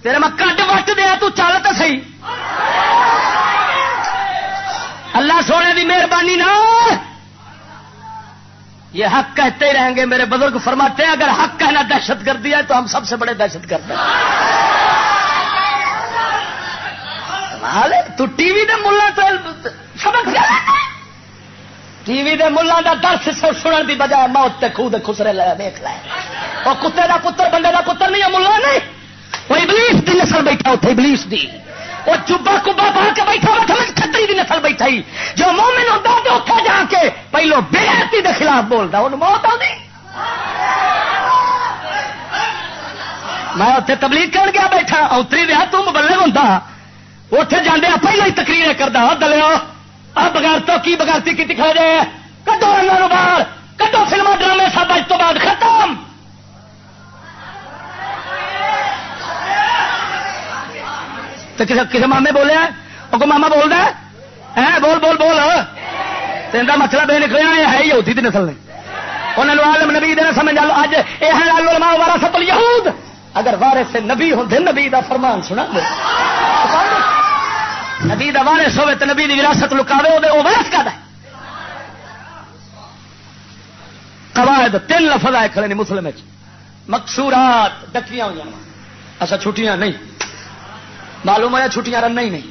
تیرے میں کڈ وٹ دیا، تو چل تو سی اللہ سونے کی مہربانی نہ یہ حق کہتے ہی رہیں گے، میرے بزرگ فرماتے ہیں، اگر حق کہنا دہشت گردی ہے تو ہم سب سے بڑے دہشت گرد ہیں۔ تو ٹی وی دے ملا تو سبق ٹی وی دے ملا کا درس سنن کی بجائے موت تے خود خسرے لے دیکھ لے۔ وہ کتے کا پتر، بندے کا پتر نہیں ہے ملا نہیں۔ وہ ابلیس کی نسل بیٹھا اتنے ابلیس دی۔ وہ چوبا کبا پا کے بیٹھا بیٹھا کتری کی نسل بیٹھا ہی۔ جو مومن ہوتا تو اتنے جا کے پہلو بےحتی کے خلاف بولتا ان موت آتی میں اتنے تبلیغ کر گیا بیٹھا اتری رہا تم بلے ہوتا اتنے جانے پہلے ہی تقریر کرتا دلو آ بغیرتوں کی بغیرتی کی دکھا جائے کدو رنگا باہر کدو فلم ڈرامے سب اج تو بعد ختم تو کسی مامے بولیا وہ کو ماما بول رہا ہے بول بول بول۔ تین کا مطلب یہ نکلیا ہے ہی ہوتی نسل نے۔ انہوں نے عالم نبی دینا سمجھ لو اج یہ ہے علماء وارا سب اگر وارث نبی ہوں نبی دا فرمان سنا دے۔ نبی دا وارث ہوے تو نبی دی وراثت لکاوے وہ وارث کا ہے؟ قواعد تین لفظ آئے کھڑے نے مسلم مقصورات، ڈکیاں ہوئی اچھا چھٹیاں نہیں۔ معلوم ہوا چھٹیاں رن ہی نہیں؟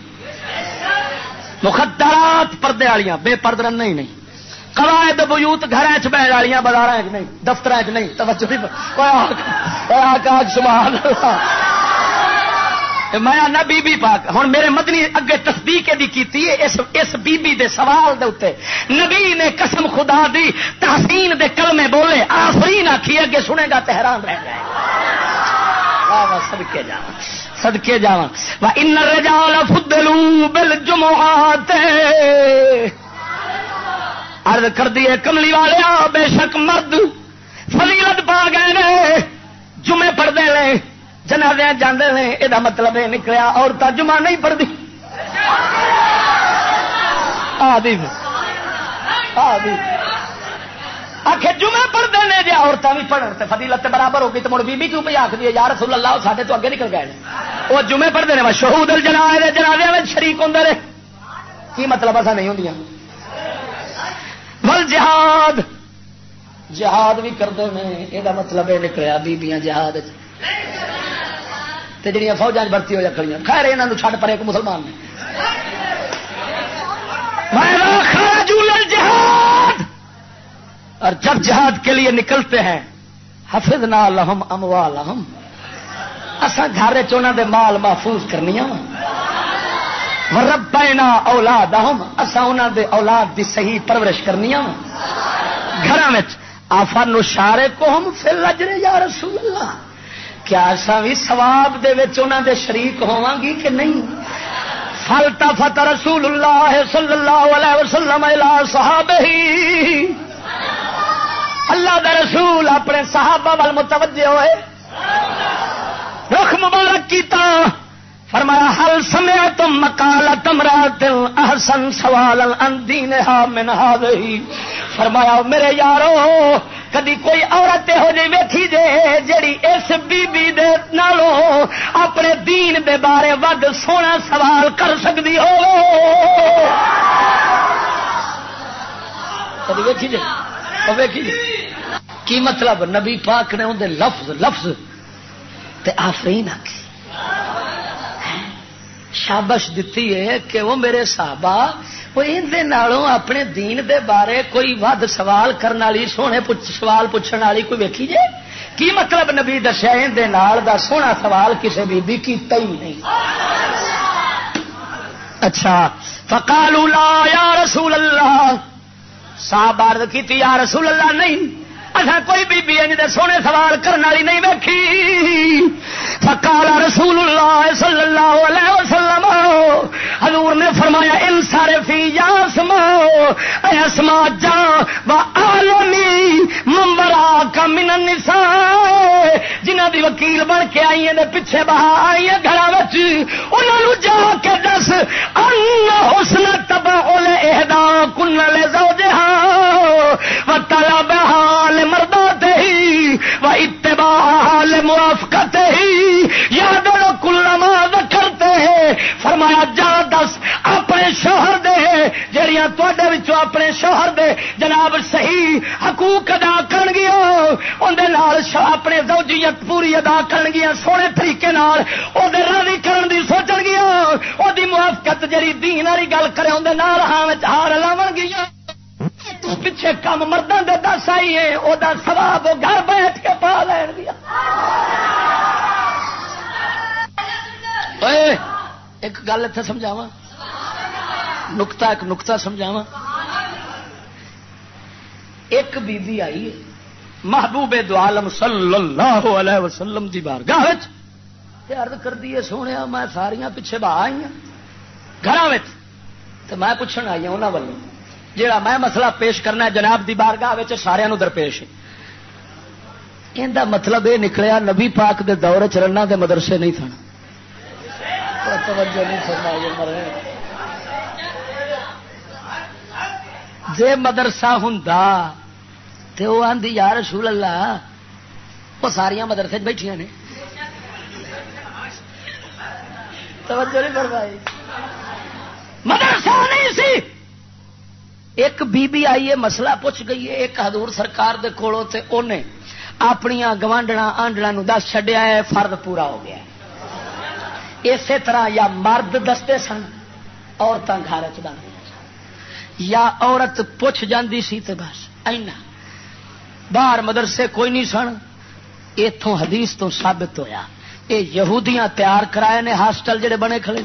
مخدرات پردے والیاں، بے پرد رن ہی نہیں۔ قواعد بیوت گھر چ بہن والیاں بازار نہیں دفتر چ نہیں، توجہ سبحان میں آنا بی بی پاک ہوں میرے مدنی اگے تصدیق دی کی اس اس بی بی دے سوال دے اتنے نبی نے قسم خدا دی، تحسین دے کلمے بولے، آفرین آخی اگے سنے گا تحران رہ جائے۔ گا سب کے جا سدکے جا ان رجال فدلو بل جمعات ارد کر دیے کملی والے بے شک مرد فلیلت پا گئے جمعے پڑھتے ہیں جنادیا جانے نے۔ یہ مطلب یہ نکلیا عورتیں جمعہ نہیں پڑھتی آدھی آدھی آخ جمعے پڑھتے ہیں جی عورتیں بھی پڑھن تو فضیلت برابر ہوگی تو مڑ بی کیوں پہ آخ دی یار رسول اللہ سارے تو اگے نکل گئے وہ جمعے پڑھتے ہیں، شہود جنا جنازے میں شریک ہوں رہے۔ کی مطلب ایسا نہیں ہوں ول جہاد۔ جہاد بھی کرتے ہیں یہ مطلب یہ نکلیا بیبیاں جہاد جہیا فوجا برتی ہو جا خیر یہاں چھڈ پڑے ایک مسلمان نے۔ جہاد اور جب جہاد کے لیے نکلتے ہیں حفظ نہ لہم اموا لہم اصا گھر چنا دے مال محفوظ کرنی ہاں۔ رب پینا اولاد اصا انہوں دے اولاد دی صحیح پرورش کرنی ہاں۔ گھر آفا نشارے کو ہم پھر لجرے یا رسول اللہ کیا ایسا بھی سواب دے انہوں دے شریک ہوا گی کہ نہیں؟ فلتا فتح رسول اللہ صلی اللہ علیہ وسلم صحاب ہی اللہ دا رسول اپنے صحابہ وال متوجہ ہوئے۔ رخ مبارک کیتا۔ فرمایا حل سمیا تم مکالا تمرا دل احسن سوال اندین من فرمایا، میرے یارو، کدی کوئی عورت ہو جی ویکھی جے جیڑی اس بی بی دے نالو اپنے دین دے بارے ود سونا سوال کر سکتی ہو کدی ویکھی جے؟ کی؟ مطلب؟ نبی پاک نے اندر لفظ لفظ تے آفرین آخی شابش دیتی ہے کہ وہ میرے صحابہ، وہ نالوں اپنے دین دے بارے کوئی ود سوال کرنے والی، سونے پوچھ، سوال پوچھنے والی کوئی ویکھی جے؟ کی مطلب نبی دسیا نال دا سونا سوال کسی بی بی کیتا ہی نہیں؟ اچھا۔ فقالوا لا یا رسول اللہ۔ صاحب عرض کی یا رسول اللہ نہیں. اچھا کوئی بی بی دے سونے سوال کرنے والی نہیں ویکھی۔ فقال رسول اللہ صلی اللہ علیہ وسلم، حضور نے فرمایا ان سارے فی یا اسما اے اسما جا و عالمی ممبرا کا من النساء۔ جنہ دی وکیل بن کے آئی ہیں پیچھے بہا آئی ہیں گھر انہوں جا کے دس، ان حسن تبا اہدا کن لے زوجہا و طلب جا دس، اپنے شوہر دے۔ جہیا تے اپنے شوہر دے جناب صحیح حقوق ادا کر گیا اندر اپنے زوجیت پوری ادا کر گیا سونے طریقے نال راضی کرن دی سوچن گیا وہ موافقت جی دین والی گل کرے اندر ہاں ہار لاو گیا پیچھے کم مردوں کے دس آئی ہے وہ سواب گھر بیٹھ کے پا لین دیا ایک گل اتنے سمجھاوا نکتا ایک نکتا سمجھاوا ایک بی بی آئی محبوب دو عالم صلی اللہ علیہ وسلم دی بار گاہ ارد کر دیے سونے میں ساریا پیچھے بہا آئی ہوں گھر تو میں پوچھنا آئی ہوں انہوں والوں جڑا میں مسئلہ پیش کرنا جناب دی بارگاہ سارا درپیش۔ یہ مطلب یہ نکلیا، نبی پاک دے دور چرنا دے مدرسے نہیں سن توجہ نہیں فرمائی مرے۔ جے مدرسہ ہوں تو وہ آدھی یار رسول اللہ وہ ساریا مدرسے بیٹھیا نے۔ توجہ نہیں فرمائی۔ مدرسہ نہیں سی۔ ایک بی بی آئی ہے، مسئلہ پوچھ گئی ہے، ایک حضور سرکار دے کولو تے اونے اپنی گوانڈنا آنڈنا نو دس چڈیا ہے، فرد پورا ہو گیا ہے۔ اسی طرح یا مرد دستے سن عورتیں گھر یا عورت پوچھ جاندی سی تے بس، اینا، باہر مدرسے کوئی نہیں سن۔ اتوں حدیث تو ثابت ہویا، اے یہودیاں تیار کرائے نے ہاسٹل جڑے بنے کھڑے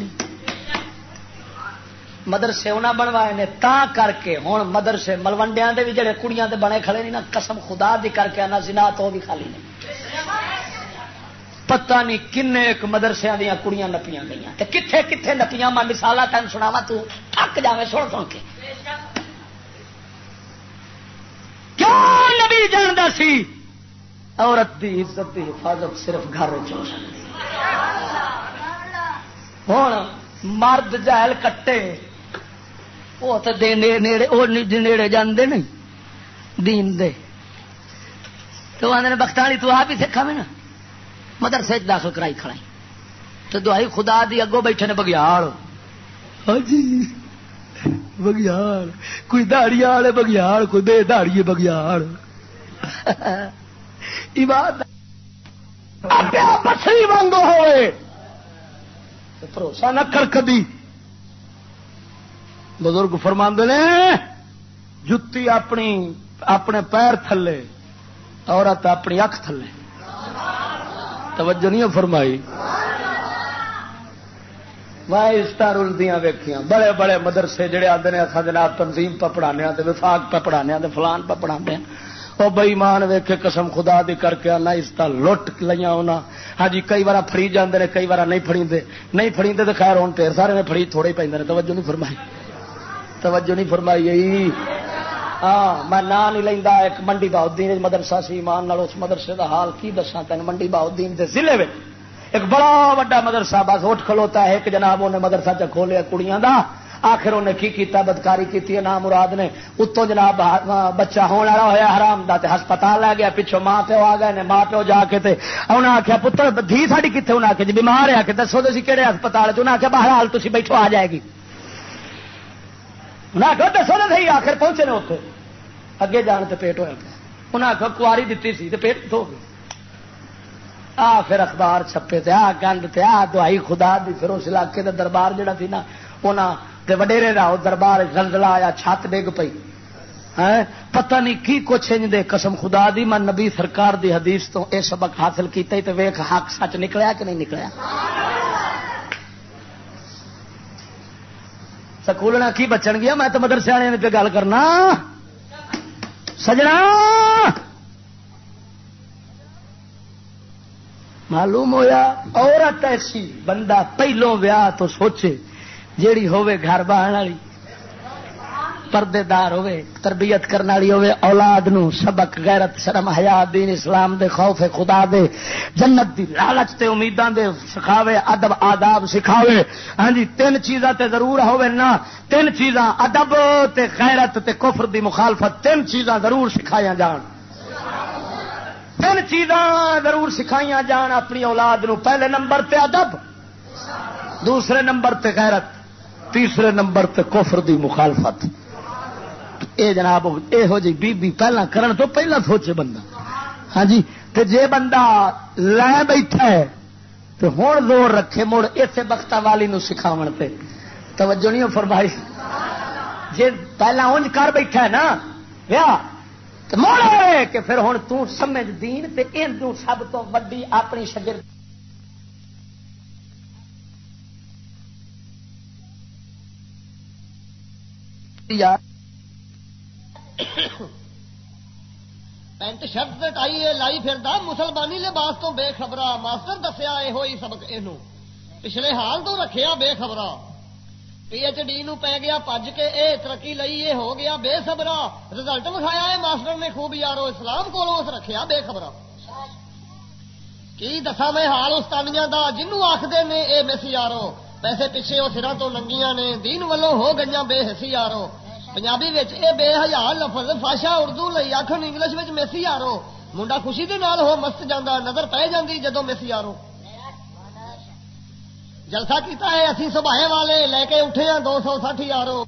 مدرسے انہیں بنوائے نے، تا کر کے ہوں مدرسے ملوڈیا کے بھی جڑے کڑیاں دے بنے کھڑے نہیں نا، قسم خدا دی کر کے آنا سنا تو بھی خالی نہیں پتہ نہیں کن ایک مدرسے دیا کڑیاں نپیاں گئی کتنے کتنے نپیاں؟ میں مثال تین سناوا تک جائے سن سن کے۔ کیوں نبی جانتا سی؟ عورت دی عزت دی حفاظت صرف گھر ہو سکتی۔ ہوں مرد جہل کٹے، وہ تو نیڑے جی جانے نہیں، دین دے۔ تو آدھے بخت والی، تو آپ ہی سکھا میں نا۔ مدرسے داخل کرائی کھڑائی تو دہائی خدا دی اگوں بیٹھے نے بگیاڑ۔ ہاں جی بگیاڑ۔ کوئی داڑی والے بگیاڑ، کوئی بے داڑی بگیاڑ۔ بسری وانگو ہوئے۔ بھروسہ نہ کر کبھی بزرگ فرما نے، جتی اپنی، اپنے پیر تھلے، عورت اپنی اکھ تھلے۔ توجہ نہیں فرمائی۔ میں رلدیاں ویکیاں بڑے بڑے مدرسے جڑے آتے ہیں اصل جناب تنظیم پہ پڑھانے وفاق پہ پڑھانے فلان پہ پڑھانے وہ بئیمان ویکے قسم خدا دی کر کے نہ اس طرح لٹ لیا ہونا۔ ہاں جی کئی بار فری جانے کئی بار نہیں فری نہیں فری تو خیر ہوں ٹھیر۔ سارے نے فری تھوڑے پہ توجہ نہیں فرمائی۔ توجہ نہیں فرمائی۔ ہاں میں نام نہیں لینا ایک منڈی باؤدین مدرسہ سی ایمان اس مدرسے دا حال کی دسا تین؟ منڈی باؤدین کے ضلع میں ایک بڑا وا مدرسہ، بس اٹھ کھلوتا ہے، ایک جناب انہیں مدرسہ چ کھولیا کڑیاں دا۔ آخر انہیں کی کیتا؟ بدکاری کی نام مراد نے۔ اتوں جناب بچہ ہونے والا ہوا حرام دا تے ہسپتال لے گیا پچھو ماں پیو آ گئے ماں پیو جا کے تے انہیں آخیا پتر، دھی ساری کتنے انہیں آخیا جی بیمار ہے کہ دسو تو کہڑے ہسپتال انہیں آخیا باہر حال تھی بیٹھو، آ جائے گی۔ انہیں آخر دسو تو صحیح، آخر پہنچے نے اتنے اگے جان تے پیٹ ہوا انہیں آخر کاری دیتی سی تو پیٹ دھو گئی۔ آ پھر اخبار چھپے تے، آ گند تے، آ دوائی خدا دی۔ پھر اس علاقے دا دربار جڑا تھی نا، انہاں تے وڈیرے دا دربار زلزلہ آیا، چھت ڈگ پئی۔ ہاں، پتہ نہیں کی کچھ انج دے۔ قسم خدا دی، میں نبی سرکار دی حدیث تو اے سبق حاصل کیتا تے ویکھ حق سچ نکلیا کہ نہیں نکلیا۔ سکولنا کی بچن گیا؟ میں تو مدرسے والے پہ گل کرنا۔ سجنا۔ معلوم ہویا، عورت ایسی بندہ پہلو ویاہ تو سوچے، جیڑی ہوے گھر بہن والی۔ پردے دار ہوے تربیت کرنے والی ہوے اولاد نو سبق، غیرت، شرم، حیا، دین اسلام دے خوف، خدا دے، جنت دی لالچ تے امیداں دے سکھاوے، ادب، آداب سکھاوے۔ ہاں جی تین چیزاں تے ضرور ہوے نا۔ تین چیزاں، ادب تے غیرت تے کفر دی مخالفت، تین چیزاں ضرور سکھایا جان۔ تین چیزاں ضرور سکھائی جان اپنی اولاد نو۔ پہلے نمبر تے ادب، دوسرے نمبر تے غیرت، تیسرے نمبر تے کفر دی مخالفت۔ اے جناب یہو جی بی بی پہلا کرن تو پہلا سوچے بندہ۔ ہاں جی تے جے بندہ لے بیٹھا ہے تو ہوں زور رکھے، مڑ اسے بخت والی نو سکھاو تے توجہ نہیں فرمائی۔ جے پہلا اونج کر بیٹھا ہے نا یا مڑ کہ پھر ہوں تمج دین تے ان سب تو وڈی اپنی شجر شگر پینٹ شرٹ ٹائی لائی پھر مسلمانی لباس تو بے خبرا ماسٹر دسیا یہ سبق یہ پچھلے حال تو رکھیا بے خبرہ۔ پی ایچ ڈی نو پی گیا، پج کے اے ترقی لئی یہ ہو گیا بے خبرا رزلٹ وکھایا ہے ماسٹر نے، خوب یارو اسلام کو رکھیا بے خبرا کی دسا میں حال استانیاں دا جنوں آخر نے، اے مس یارو، پیسے پیچھے وہ سرا تو لنگیاں نے، دین ولوں ہو گئی بے حسی یارو۔ پنجابی اے بے حیا لفظ فاشا اردو لئی آخر انگلش میسی یارو منڈا خوشی دے نال ہو مست جانا نظر پہ جاندی جدو میسی یارو جلسہ کیتا ہے اسی سبھائے والے لے کے اٹھے ہیں دو سو سٹھ یارو